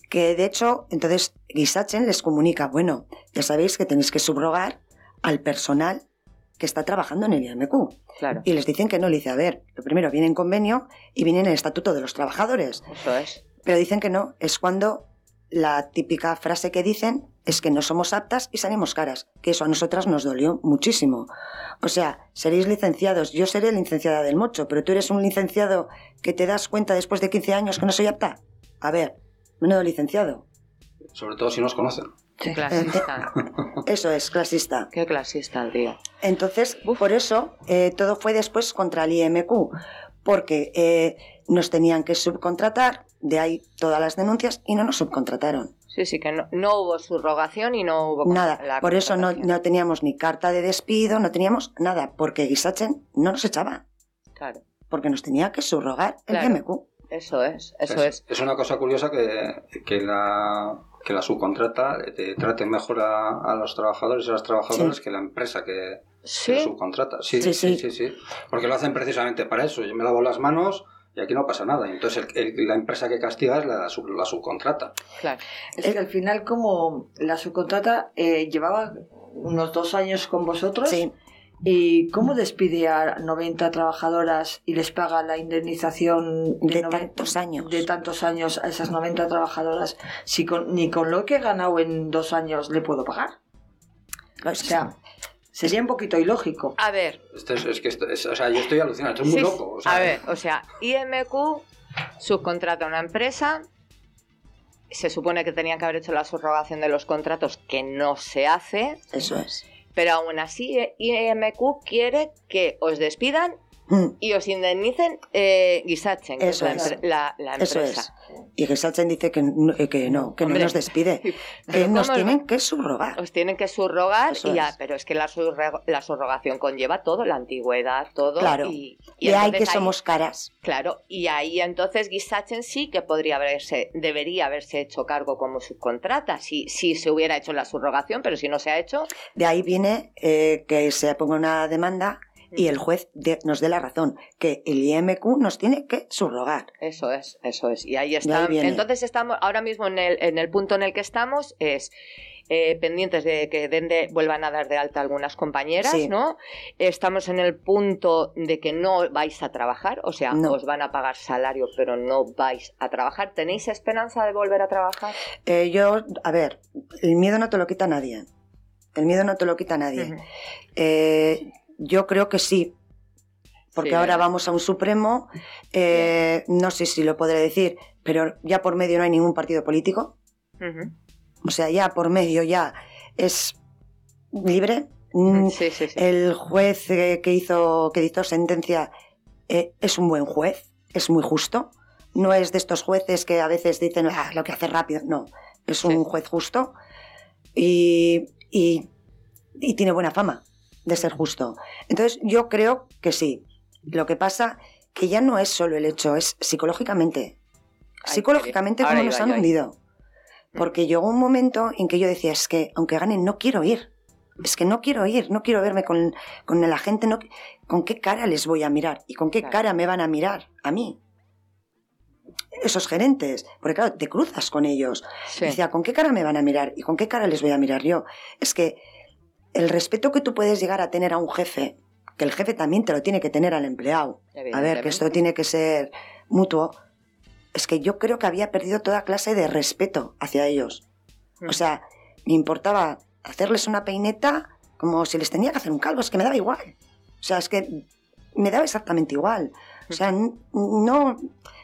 Que de hecho, entonces Gisachen les comunica, bueno, ya sabéis que tenéis que subrogar al personal que está trabajando en el IMQ. claro. Y les dicen que no, le dice, a ver, lo primero viene en convenio y viene en el Estatuto de los Trabajadores. Eso es. Pero dicen que no, es cuando la típica frase que dicen es que no somos aptas y salimos caras, que eso a nosotras nos dolió muchísimo. O sea, seréis licenciados, yo seré licenciada del mocho, pero tú eres un licenciado que te das cuenta después de 15 años que no soy apta. A ver, menudo licenciado. Sobre todo si nos conocen. Clasista. Eso es, clasista. Qué clasista el tío. Entonces, por eso, eh, todo fue después contra el IMQ, porque eh, nos tenían que subcontratar, de ahí todas las denuncias, y no nos subcontrataron. Sí, sí, que no, no hubo subrogación y no hubo... Nada. Por eso no, no teníamos ni carta de despido, no teníamos nada, porque Gisachen no nos echaba, Claro, porque nos tenía que subrogar el Claro. IMQ. eso es, eso es. Es una cosa curiosa que, que la, que la subcontrata eh, trate mejor a, a los trabajadores y a las trabajadoras Sí. que la empresa que, que Sí, la subcontrata. Sí Sí, sí, sí. sí, sí, Porque lo hacen precisamente para eso. Yo me lavo las manos y aquí no pasa nada. Entonces el- el- la empresa que castiga es la, sub- la subcontrata. claro. Es que al final, como la subcontrata eh, llevaba unos dos años con vosotros, Sí, ¿y cómo despide a 90 trabajadoras y les paga la indemnización De tantos años. de tantos años a esas 90 trabajadoras si con- ni con lo que he ganado en dos años le puedo pagar? O es sea, sería un poquito ilógico. A ver, Esto es, es que esto es- o sea, yo estoy alucinado, estoy muy sí, loco. o sea, a ver, o sea, IMQ subcontrata a una empresa, se supone que tenían que haber hecho la subrogación de los contratos, que no se hace, eso es. Pero aún así eh, IMQ quiere que os despidan y os indemnicen eh, Gisachen, que Eso es, la, es. empre- la- la Eso empresa. es. Y Gisachen dice que no, eh, que no, que Hombre. no nos despide, que nos ¿cómo os- tienen que subrogar. Os tienen que subrogar, Eso y ya, es. pero es que la, subro- la subrogación conlleva todo, la antigüedad, todo. Claro. Y, Y hay que somos caras. Claro, y ahí entonces Gisachen sí que podría haberse, debería haberse hecho cargo como subcontrata, si, si se hubiera hecho la subrogación, pero si no se ha hecho, De ahí viene eh, que se ponga una demanda y el juez de- nos dé la razón, que el IMQ nos tiene que subrogar. eso es, eso es. Y ahí está. ahí entonces estamos, ahora mismo en el, en el punto en el que estamos es eh, pendientes de que den de- vuelvan a dar de alta algunas compañeras, Sí. ¿no? Estamos en el punto de que no vais a trabajar, o sea, No. os van a pagar salario, pero no vais a trabajar. ¿Tenéis esperanza de volver a trabajar? Eh, yo, a ver, el miedo no te lo quita nadie. El miedo no te lo quita nadie. Eh, yo creo que sí, porque Sí, ahora ¿verdad? vamos a un Supremo, eh, no sé si lo podré decir, pero ya por medio no hay ningún partido político, o sea, ya por medio ya es libre. Mm, Sí, sí, sí. El juez eh, que hizo que dictó sentencia eh, es un buen juez, es muy justo. No es de estos jueces que a veces dicen "Ah, lo que hace rápido. No, es un juez justo y, y- y tiene buena fama de ser justo. Entonces yo creo que sí. Lo que pasa que ya no es solo el hecho, es psicológicamente. Ay, psicológicamente como nos han hundido. Porque llegó un momento en que yo decía, es que aunque ganen, no quiero ir. Es que no quiero ir, no quiero verme con, con la gente, no, ¿con qué cara les voy a mirar? ¿Y con qué Claro. cara me van a mirar a mí? Esos gerentes, porque claro, te cruzas con ellos. Sí. Decía, ¿con qué cara me van a mirar? ¿Y con qué cara les voy a mirar yo? Es que el respeto que tú puedes llegar a tener a un jefe, que el jefe también te lo tiene que tener al empleado. A ver, que esto tiene que ser mutuo. Es que yo creo que había perdido toda clase de respeto hacia ellos. O sea, me importaba hacerles una peineta como si les tenía que hacer un calvo, es que me daba igual. O sea, es que me daba exactamente igual. O sea, no,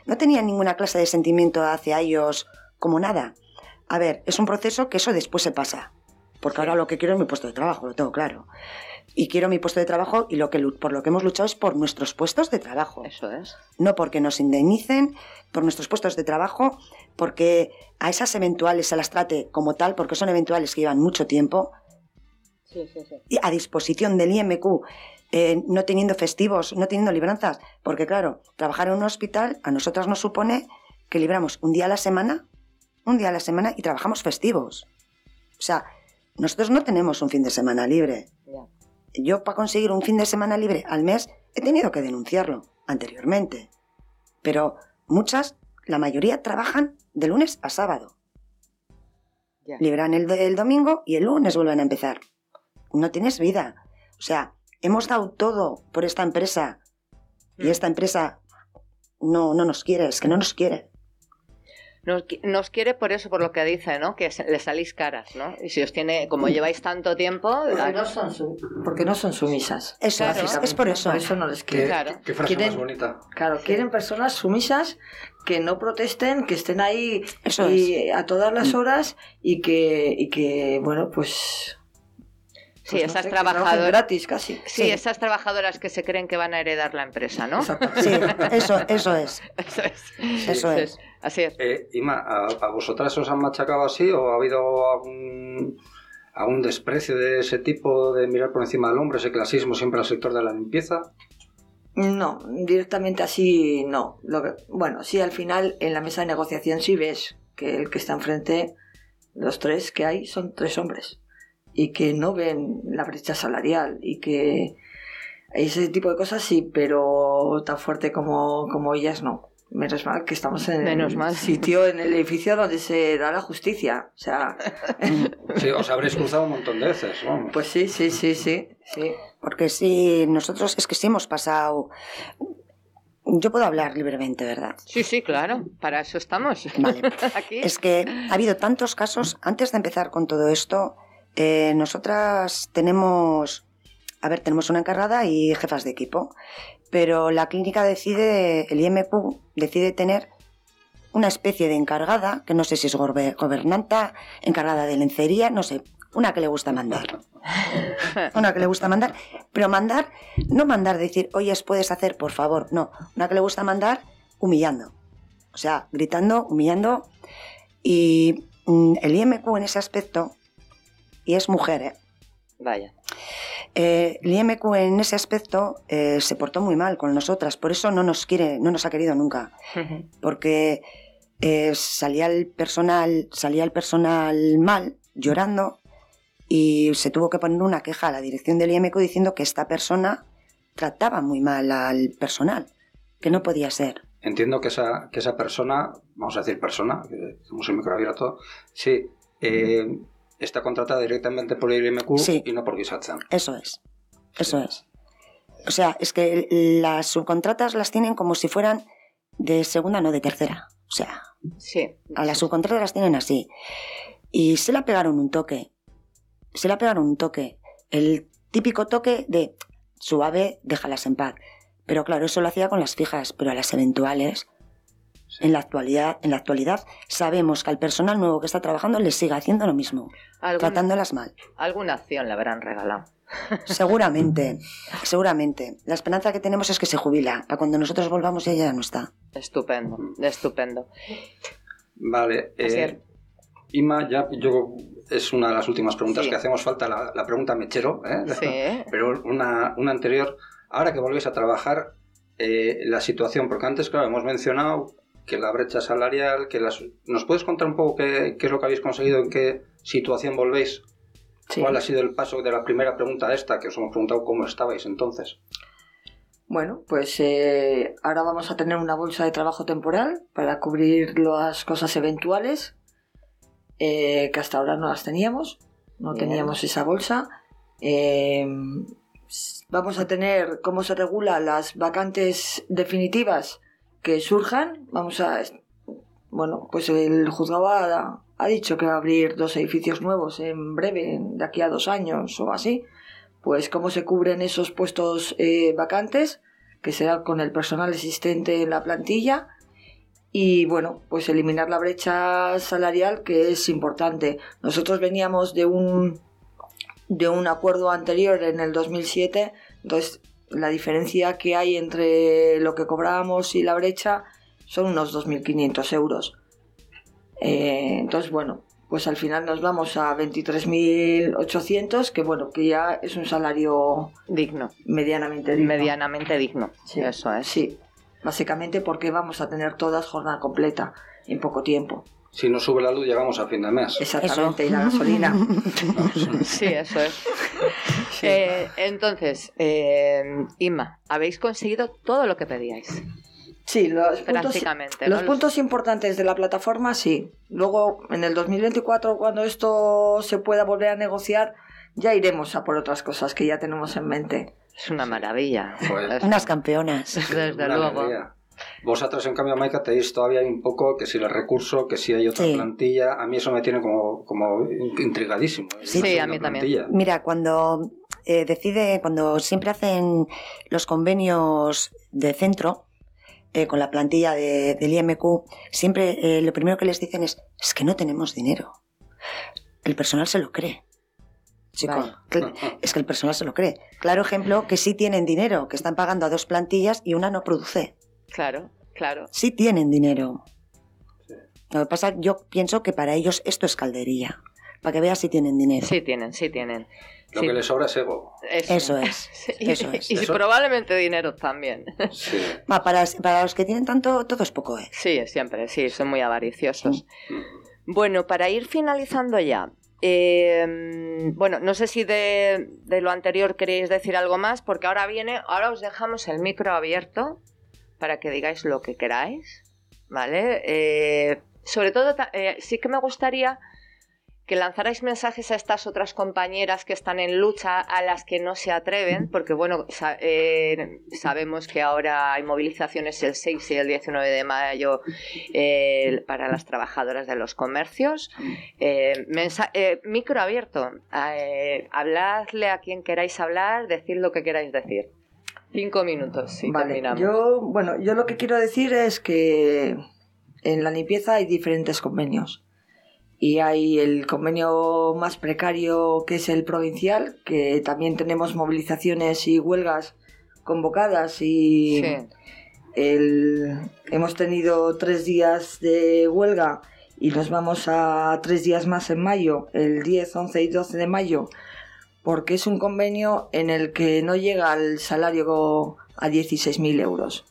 no tenía ninguna clase de sentimiento hacia ellos como nada. A ver, es un proceso que eso después se pasa. Porque ahora lo que quiero es mi puesto de trabajo, lo tengo claro. Y quiero mi puesto de trabajo y lo que, por lo que hemos luchado es por nuestros puestos de trabajo. Eso es. No porque nos indemnicen, por nuestros puestos de trabajo, porque a esas eventuales se las trate como tal, porque son eventuales que llevan mucho tiempo, Sí, sí, sí. y a disposición del IMQ, eh, no teniendo festivos, no teniendo libranzas, porque claro, trabajar en un hospital a nosotras nos supone que libramos un día a la semana, un día a la semana y trabajamos festivos. O sea, nosotros no tenemos un fin de semana libre. Yo para conseguir un fin de semana libre al mes he tenido que denunciarlo anteriormente. Pero muchas, la mayoría trabajan de lunes a sábado. Ya. Libran el, el domingo y el lunes vuelven a empezar. No tienes vida. O sea, hemos dado todo por esta empresa y Mm. esta empresa no, no nos quiere, es que no nos quiere. Nos, qui- nos quiere por eso, por lo que dice, ¿no? Que se- le salís caras, ¿no? Y si os tiene, como lleváis tanto tiempo, Porque no son, su- porque no son sumisas. Eso, Claro. es, es por eso. Por eso no les ¿Qué, quieren. Claro. qué frase Quieren- más bonita. Claro, quieren personas sumisas que no protesten, que estén ahí Eso y a todas las horas y que, y que bueno, pues... Sí, pues no esas sé, trabajadoras. gratis casi. Sí, esas trabajadoras que se creen que van a heredar la empresa, ¿no? Sí, eso, eso es. Eso es. Eso Sí, es. Así es. Eh, Ima, ¿a, a vosotras os han machacado así o ha habido algún, algún desprecio de ese tipo de mirar por encima del hombre, ese clasismo siempre al sector de la limpieza? No, directamente así no. Lo que- bueno, sí, al final en la mesa de negociación sí ves que el que está enfrente, los tres que hay, son tres hombres. Y que no ven la brecha salarial y que ese tipo de cosas sí, pero tan fuerte como, como ellas no. Menos mal que estamos en Menos el mal. sitio, en el edificio donde se da la justicia. O sea, Sí, os habréis cruzado un montón de veces, vamos. pues sí, sí, sí, sí. sí. Porque sí, nosotros es que sí hemos pasado. Yo puedo hablar libremente, ¿verdad? Sí, sí, claro. Para eso estamos. Vale. Aquí. Es que ha habido tantos casos. Antes de empezar con todo esto, eh, nosotras tenemos. A ver, tenemos una encargada y jefas de equipo. Pero la clínica decide, el IMQ decide tener una especie de encargada, que no sé si es gobernanta, encargada de lencería, no sé, una que le gusta mandar. Una que le gusta mandar, pero mandar, no mandar, decir, oye, puedes hacer, por favor, no, una que le gusta mandar humillando. O sea, gritando, humillando. Y mm, el IMQ en ese aspecto, y es mujer, ¿eh? Vaya. Eh, el IMQ en ese aspecto eh, se portó muy mal con nosotras, por eso no nos quiere, no nos ha querido nunca, porque eh, salía el personal, salía el personal mal, llorando, y se tuvo que poner una queja a la dirección del IMQ diciendo que esta persona trataba muy mal al personal, que no podía ser. Entiendo que esa, que esa persona, vamos a decir persona, que tenemos el micro abierto, sí, eh, está contratada directamente por el IMQ Sí. y no por Guisatza. Eso es, eso es. O sea, es que las subcontratas las tienen como si fueran de segunda, no de tercera. O sea, Sí. a las subcontratas las tienen así. Y se la pegaron un toque. Se la pegaron un toque. El típico toque de suave, déjalas en paz. Pero claro, eso lo hacía con las fijas, pero a las eventuales, en la actualidad, en la actualidad sabemos que al personal nuevo que está trabajando le sigue haciendo lo mismo, Algún- tratándolas mal. alguna acción le habrán regalado. Seguramente, seguramente. La esperanza que tenemos es que se jubila. Para cuando nosotros volvamos ella ya no está. Estupendo, estupendo. Vale. Eh. Ima, ya yo es una de las últimas preguntas Sí. que hacemos falta, la, la pregunta mechero, ¿eh? Sí. pero una, una anterior. Ahora que volvéis a trabajar, eh, la situación, porque antes, claro, hemos mencionado que la brecha salarial, que las... ¿Nos puedes contar un poco qué, qué es lo que habéis conseguido, en qué situación volvéis? Sí. ¿Cuál ha sido el paso de la primera pregunta a esta, que os hemos preguntado cómo estabais entonces? Bueno, pues eh, ahora vamos a tener una bolsa de trabajo temporal para cubrir las cosas eventuales eh, que hasta ahora no las teníamos. No Bien. teníamos esa bolsa. Eh, vamos a tener cómo se regula las vacantes definitivas que surjan. Vamos a. Bueno, pues el juzgado ha, dicho que va a abrir dos edificios nuevos en breve, de aquí a dos años o así pues cómo se cubren esos puestos eh, vacantes, que será con el personal existente en la plantilla, y bueno, pues eliminar la brecha salarial que es importante. Nosotros veníamos de un de un acuerdo anterior en el 2007. Entonces, la diferencia que hay entre lo que cobrábamos y la brecha son unos 2.500 euros. Eh, entonces, bueno, pues al final nos vamos a 23.800, que bueno, que ya es un salario Digno. medianamente digno. Medianamente digno. Sí. Eso es. Sí, básicamente porque vamos a tener todas jornada completa en poco tiempo. Si no sube la luz, llegamos a fin de mes. Exactamente, y la gasolina. Sí, eso es. Eh, entonces, eh, Inma, habéis conseguido todo lo que pedíais. Sí, los puntos, los puntos importantes de la plataforma, sí. Luego, en el 2024, cuando esto se pueda volver a negociar, ya iremos a por otras cosas que ya tenemos en mente. Es una maravilla. Joder. Es- Unas campeonas. Desde Una luego. alegría. Vosotros, en cambio, Maika, tenéis todavía un poco que si el recurso, que si hay otra Sí. plantilla. A mí eso me tiene como, como intrigadísimo. ¿eh? Sí, a mí también. plantilla. Mira, cuando eh, decide, cuando siempre hacen los convenios de centro eh, con la plantilla de- del IMQ, siempre eh, lo primero que les dicen es, es que no tenemos dinero. El personal se lo cree. Chico, es que el personal se lo cree. Claro ejemplo que sí tienen dinero, que están pagando a dos plantillas y una no produce. Claro, claro. Sí tienen dinero. Lo que pasa, yo pienso que para ellos esto es caldería. Para que veas si tienen dinero. Sí tienen, sí tienen. Lo Sí. que les sobra es ego. Eso es, Y, eso es. y Eso- probablemente dinero también. Sí. Va, para, para los que tienen tanto, todo es poco, ¿eh? Sí, siempre, sí, son muy avariciosos. Bueno, para ir finalizando ya, eh, bueno, no sé si de, de lo anterior queréis decir algo más, porque ahora viene, ahora os dejamos el micro abierto para que digáis lo que queráis, ¿vale? Eh, sobre todo, eh, sí que me gustaría que lanzarais mensajes a estas otras compañeras que están en lucha, a las que no se atreven, porque bueno, sa- eh, sabemos que ahora hay movilizaciones el 6 y el 19 de mayo eh, para las trabajadoras de los comercios. Eh, eh, micro abierto, habladle a quien queráis hablar, decid lo que queráis decir. Cinco minutos y vale, terminamos. yo, bueno, yo lo que quiero decir es que en la limpieza hay diferentes convenios. Y hay el convenio más precario que es el provincial, que también tenemos movilizaciones y huelgas convocadas y Sí. el- hemos tenido tres días de huelga y nos vamos a tres días más en mayo, el 10, 11 y 12 de mayo, porque es un convenio en el que no llega el salario a 16.000 euros.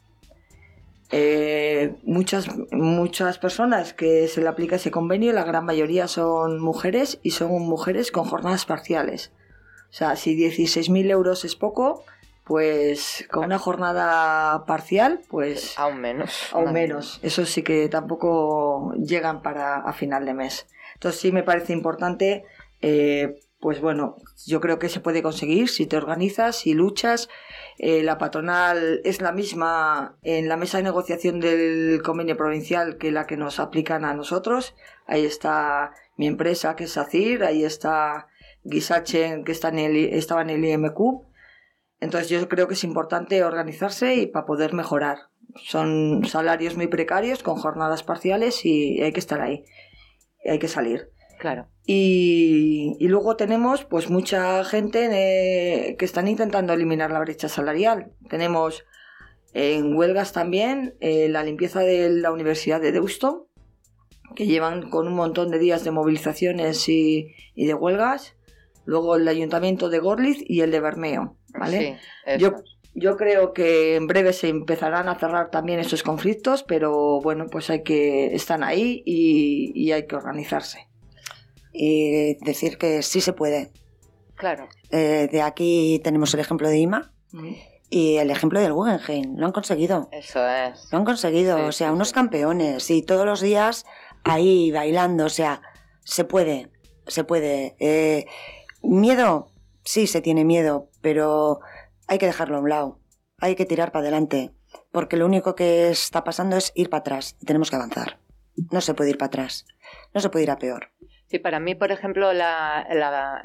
Eh, muchas, muchas personas que se le aplica ese convenio, la gran mayoría son mujeres y son mujeres con jornadas parciales. O sea, si 16.000 euros es poco, pues con una jornada parcial, pues Aún menos. aún menos. Eso sí que tampoco llegan para a final de mes. Entonces sí me parece importante, eh, pues bueno, yo creo que se puede conseguir si te organizas, si luchas. Eh, la patronal es la misma en la mesa de negociación del convenio provincial que la que nos aplican a nosotros. Ahí está mi empresa que es SACIR, ahí está Guisachen que está en el, estaba en el IMQ. Entonces yo creo que es importante organizarse y para poder mejorar. Son salarios muy precarios con jornadas parciales y hay que estar ahí. Hay que salir. Claro. Y, y luego tenemos pues mucha gente eh, que están intentando eliminar la brecha salarial. Tenemos en huelgas también eh, la limpieza de la Universidad de Deusto, que llevan con un montón de días de movilizaciones y, y de huelgas. Luego el Ayuntamiento de Gorliz y el de Bermeo. ¿vale? Sí, Yo, yo creo que en breve se empezarán a cerrar también esos conflictos, pero bueno, pues hay que están ahí y, y hay que organizarse. Y decir que sí se puede. Claro. Eh, de aquí tenemos el ejemplo de IMA y el ejemplo del Guggenheim. Lo han conseguido. Eso es. Lo han conseguido. Sí, o sea, sí, unos sí. campeones y todos los días ahí bailando. O sea, se puede. Se puede. Eh, miedo, sí se tiene miedo, pero hay que dejarlo a un lado. Hay que tirar para adelante. Porque lo único que está pasando es ir para atrás. Y tenemos que avanzar. No se puede ir para atrás. No se puede ir a peor. Sí, para mí, por ejemplo, la, la-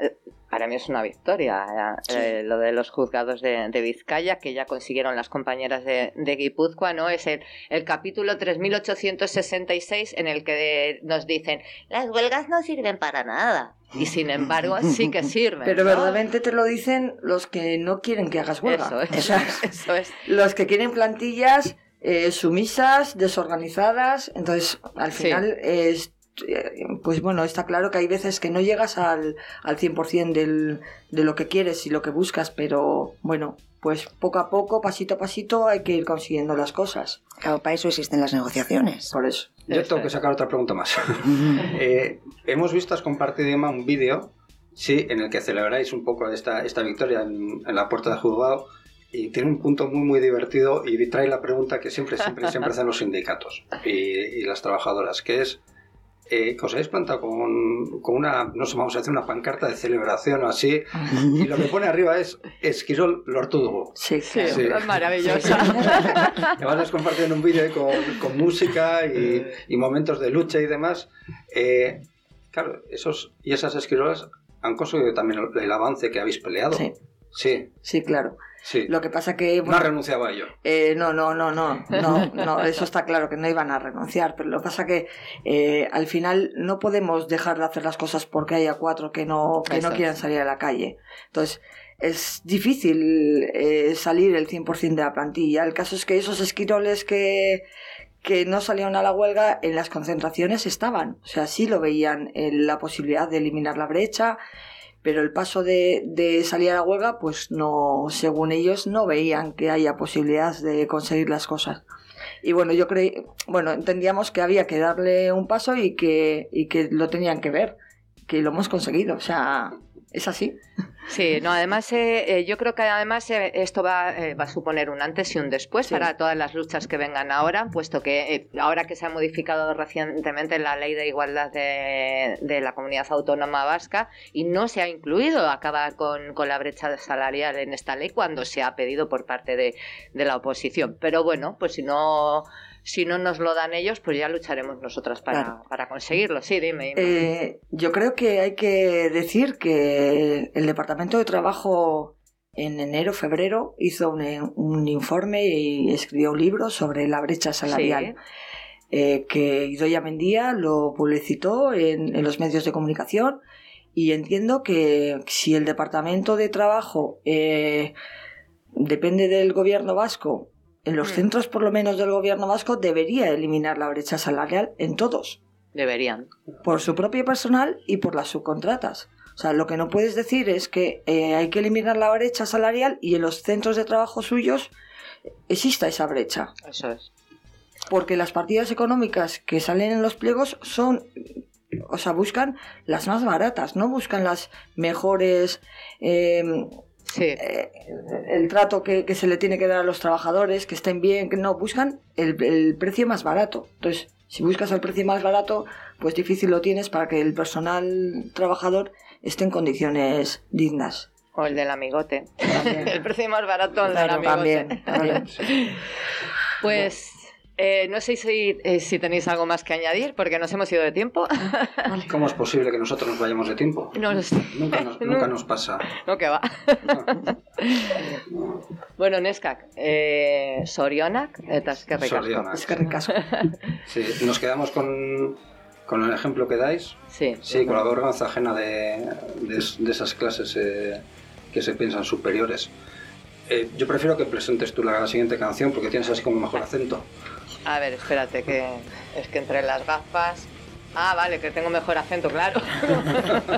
para mí es una victoria eh, lo de los juzgados de, de Vizcaya, que ya consiguieron las compañeras de, de Guipúzcoa, ¿no? Es el, el capítulo 3866 en el que nos dicen, las huelgas no sirven para nada. Y sin embargo, sí que sirven. Pero ¿no? verdaderamente te lo dicen los que no quieren que hagas huelga. Eso es. O sea, Eso es. los que quieren plantillas eh, sumisas, desorganizadas. Entonces, al Sí. final, es, eh, pues bueno, está claro que hay veces que no llegas al, al 100% del, de lo que quieres y lo que buscas, pero bueno, pues poco a poco, pasito a pasito, hay que ir consiguiendo las cosas. Claro, para eso existen las negociaciones. Por eso. Yo tengo que sacar otra pregunta más. Eh, hemos visto, has compartido Emma, un vídeo, sí, en el que celebráis un poco esta, esta victoria en, en la puerta de juzgado y tiene un punto muy muy divertido y trae la pregunta que siempre siempre siempre hacen los sindicatos y, y las trabajadoras, que es eh, que os habéis plantado con, con una, no sé, vamos a hacer una pancarta de celebración o así, y lo que pone arriba es Esquirol Lortudugo. Sí, Sí. Sí. es maravillosa. Además nos comparten un vídeo con, con música y, y momentos de lucha y demás. Eh, claro, esos y esas esquirolas han conseguido también el, el avance que habéis peleado. Sí. Sí, Sí, claro. sí. Lo que pasa que... No bueno, ha renunciado a ello. Eh, no, no, no, no, no, no, eso está claro que no iban a renunciar, pero lo que pasa que eh, al final no podemos dejar de hacer las cosas porque haya cuatro que no, que no quieran salir a la calle. Entonces, es difícil eh, salir el 100% de la plantilla. El caso es que esos esquiroles que, que no salieron a la huelga en las concentraciones estaban, o sea, sí lo veían en la posibilidad de eliminar la brecha, pero el paso de, de salir a la huelga, pues no, según ellos, no veían que haya posibilidad de conseguir las cosas. Y bueno, yo creí, bueno, entendíamos que había que darle un paso y que, y que lo tenían que ver, que lo hemos conseguido, o sea, es así. Sí, no, además eh, eh, yo creo que además eh, esto va, eh, va a suponer un antes y un después Sí. para todas las luchas que vengan ahora, puesto que eh, ahora que se ha modificado recientemente la ley de igualdad de, de la comunidad autónoma vasca y no se ha incluido acabar con, con la brecha salarial en esta ley cuando se ha pedido por parte de, de la oposición. Pero bueno, pues si no si no nos lo dan ellos, pues ya lucharemos nosotras para, Claro. para conseguirlo. Sí, dime. dime. Eh, yo creo que hay que decir que el Departamento de Trabajo en enero, febrero, hizo un, un informe y escribió un libro sobre la brecha salarial. eh, que Idoia Mendía lo publicitó en, en los medios de comunicación y entiendo que si el Departamento de Trabajo eh, depende del gobierno vasco, en los Mm. centros por lo menos del gobierno vasco debería eliminar la brecha salarial en todos, Deberían. por su propio personal y por las subcontratas. O sea, lo que no puedes decir es que eh, hay que eliminar la brecha salarial y en los centros de trabajo suyos exista esa brecha Eso es. porque las partidas económicas que salen en los pliegos son, o sea, buscan las más baratas, no buscan las mejores, eh, Sí. eh, el trato que, que se le tiene que dar a los trabajadores, que estén bien, que no, buscan el, el precio más barato. Entonces, si buscas el precio más barato, pues difícil lo tienes para que el personal trabajador esté en condiciones dignas. O el del amigote. El precio más barato, el del amigote. también, también. Pues eh, no sé si, eh, si tenéis algo más que añadir, porque nos hemos ido de tiempo. ¿Cómo es posible que nosotros nos vayamos de tiempo? no lo sé. Nunca nos, nunca nos pasa. No, que va. bueno, Neskak, eh, Sorionak, asko. Sorionak. Es que ricasco. Sí, nos quedamos con, con el ejemplo que dais. Sí. Sí, con la vergüenza ajena de, de, de esas clases eh, que se piensan superiores. Eh, yo prefiero que presentes tú la, la siguiente canción porque tienes así como mejor acento. A ver, espérate, que es que entre las gafas. Ah, vale, que tengo mejor acento, claro.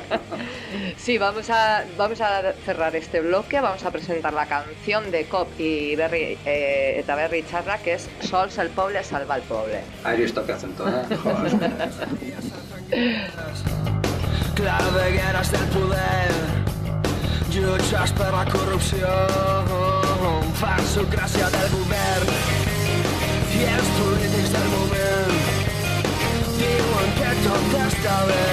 sí, vamos a, vamos a cerrar este bloque, vamos a presentar la canción de Cop y Berry, eh, eta Berry Charra, que es Sols el poble salva el poble. Ahí visto qué acento, ¿eh? Clavegueres del poder jutges per la corrupció fan sucràcia del govern i els polítics del moment diuen que tot està bé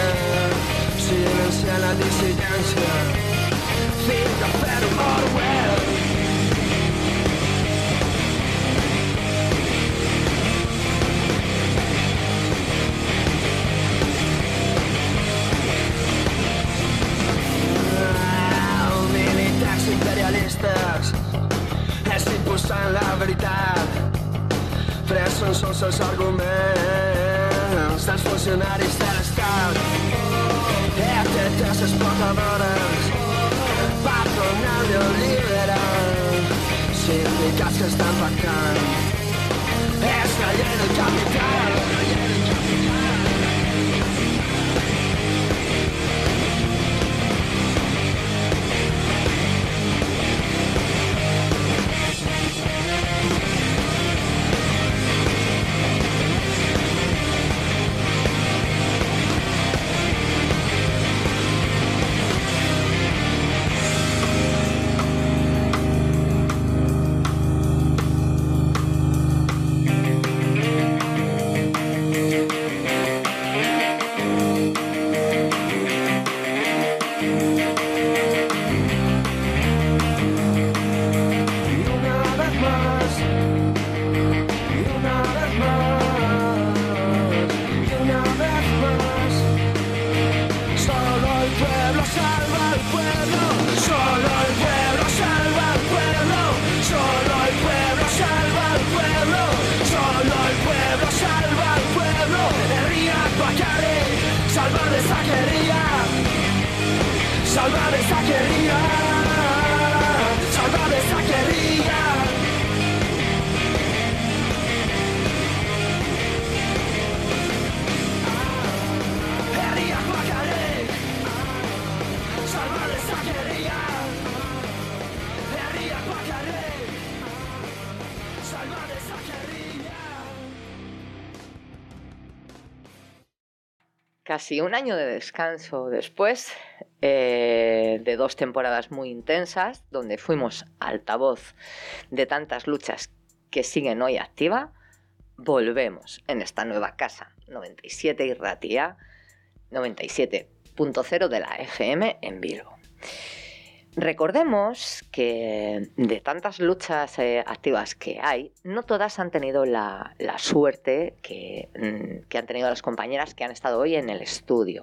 silenciant la dissidència fer-ho molt bé militars imperialistes és imposant la veritat Pressão são seus argumentos. Das funcionárias da Estado É até dessas porta-voras Patronal neoliberal Sindicas que estão vacando Esta é do capital Casi un año de descanso después eh, de dos temporadas muy intensas, donde fuimos altavoz de tantas luchas que siguen hoy activa, volvemos en esta nueva casa 97 Irratia 97.0 de la FM en Bilbo. Recordemos que de tantas luchas eh, activas que hay, no todas han tenido la, la suerte que, mm, que han tenido las compañeras que han estado hoy en el estudio.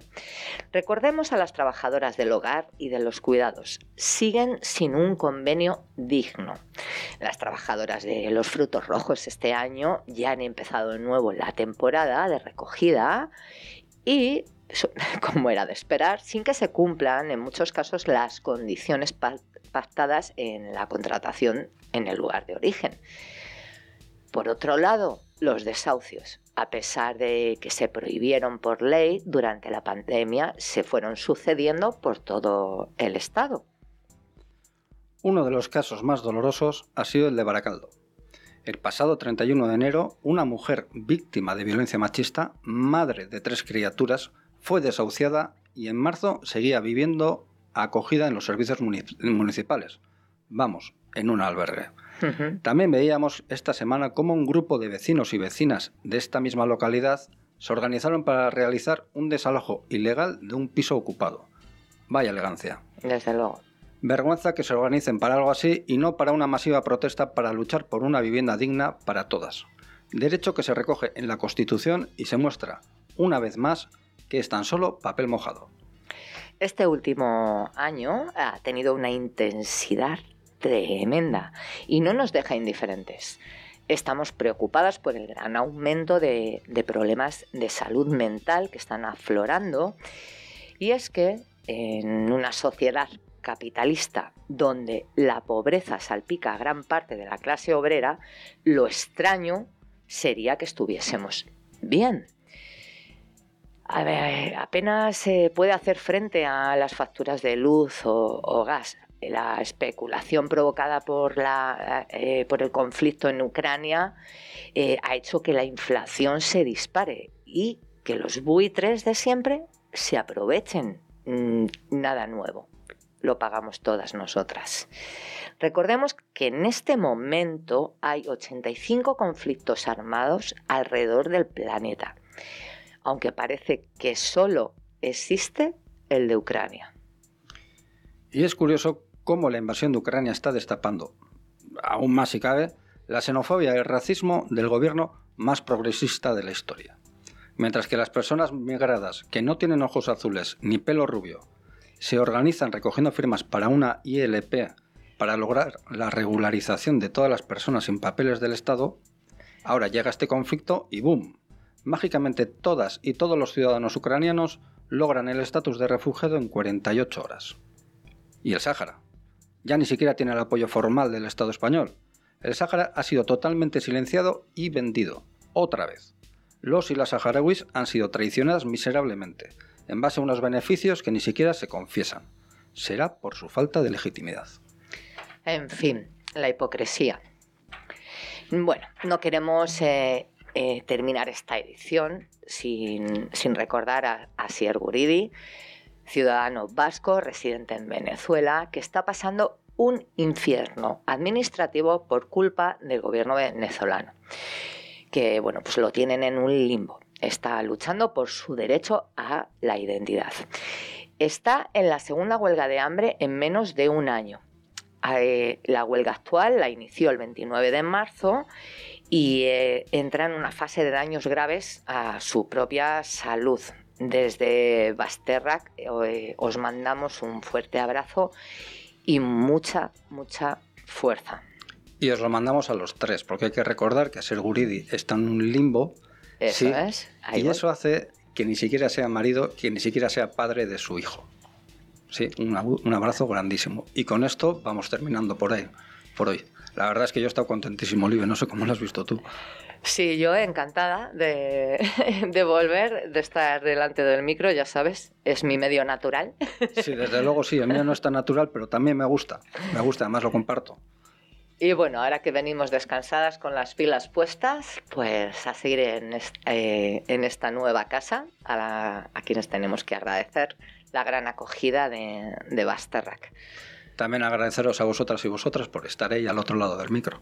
Recordemos a las trabajadoras del hogar y de los cuidados. Siguen sin un convenio digno. Las trabajadoras de los frutos rojos este año ya han empezado de nuevo la temporada de recogida y como era de esperar, sin que se cumplan en muchos casos las condiciones pa- pactadas en la contratación en el lugar de origen. Por otro lado, los desahucios, a pesar de que se prohibieron por ley durante la pandemia, se fueron sucediendo por todo el Estado. Uno de los casos más dolorosos ha sido el de Baracaldo. El pasado 31 de enero, una mujer víctima de violencia machista, madre de tres criaturas, fue desahuciada y en marzo seguía viviendo acogida en los servicios munic- municipales. Vamos, en un albergue. También veíamos esta semana cómo un grupo de vecinos y vecinas de esta misma localidad se organizaron para realizar un desalojo ilegal de un piso ocupado. Vaya elegancia. Desde luego. Vergüenza que se organicen para algo así y no para una masiva protesta para luchar por una vivienda digna para todas. Derecho que se recoge en la Constitución y se muestra, una vez más, que es tan solo papel mojado. Este último año ha tenido una intensidad tremenda y no nos deja indiferentes. Estamos preocupadas por el gran aumento de, de problemas de salud mental que están aflorando y es que en una sociedad capitalista donde la pobreza salpica a gran parte de la clase obrera, lo extraño sería que estuviésemos bien. A ver, apenas se puede hacer frente a las facturas de luz o, gas. La especulación provocada por, eh, el conflicto en Ucrania eh, ha hecho que la inflación se dispare y que los buitres de siempre se aprovechen. Mm, nada nuevo, lo pagamos todas nosotras. Recordemos que en este momento hay 85 conflictos armados alrededor del planeta aunque parece que solo existe el de Ucrania. Y es curioso cómo la invasión de Ucrania está destapando, aún más si cabe, la xenofobia y el racismo del gobierno más progresista de la historia. Mientras que las personas migradas que no tienen ojos azules ni pelo rubio se organizan recogiendo firmas para una ILP para lograr la regularización de todas las personas sin papeles del Estado, ahora llega este conflicto y ¡boom! Mágicamente todas y todos los ciudadanos ucranianos logran el estatus de refugiado en 48 horas. ¿Y el Sáhara? Ya ni siquiera tiene el apoyo formal del Estado español. El Sáhara ha sido totalmente silenciado y vendido, otra vez. Los y las saharauis han sido traicionadas miserablemente, en base a unos beneficios que ni siquiera se confiesan. Será por su falta de legitimidad. En fin, la hipocresía. Bueno, no queremos eh, eh, terminar esta edición sin, sin recordar a, a Sier Guridi, ciudadano vasco residente en Venezuela, que está pasando un infierno administrativo por culpa del gobierno venezolano, que bueno, pues lo tienen en un limbo. Está luchando por su derecho a la identidad. Está en la segunda huelga de hambre en menos de un año. Eh, la huelga actual la inició el 29 de marzo y eh, entra en una fase de daños graves a su propia salud. Desde Basterrac eh, os mandamos un fuerte abrazo y mucha, mucha fuerza. Y os lo mandamos a los tres, porque hay que recordar que Ser Guridi está en un limbo. Eso sí, es. ahí y voy. eso hace que ni siquiera sea marido, que ni siquiera sea padre de su hijo. Sí, un, un abrazo grandísimo. Y con esto vamos terminando por ahí, por hoy. La verdad es que yo he estado contentísimo, Olive, no sé cómo lo has visto tú. Sí, yo encantada de, de volver, de estar delante del micro, ya sabes, es mi medio natural. Sí, desde luego sí, el mío no es tan natural, pero también me gusta. Me gusta, además lo comparto. Y bueno, ahora que venimos descansadas con las pilas puestas, pues a seguir en, est- eh, en esta nueva casa, a, la- a quienes tenemos que agradecer la gran acogida de, de Basterrac. También agradeceros a vosotras y vosotras por estar ahí al otro lado del micro.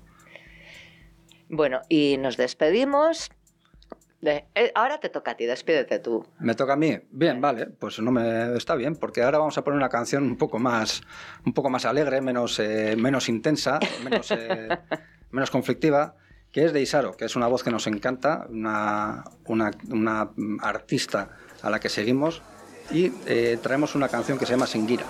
Bueno, y nos despedimos. de- eh, ahora te toca a ti, despídete tú. ¿Me toca a mí? Bien, vale, pues no me está bien, porque ahora vamos a poner una canción un poco más, un poco más alegre, menos, eh, menos intensa, menos, eh, menos conflictiva, que es de Isaro, que es una voz que nos encanta, una, una, una artista a la que seguimos, y eh, traemos una canción que se llama Singira.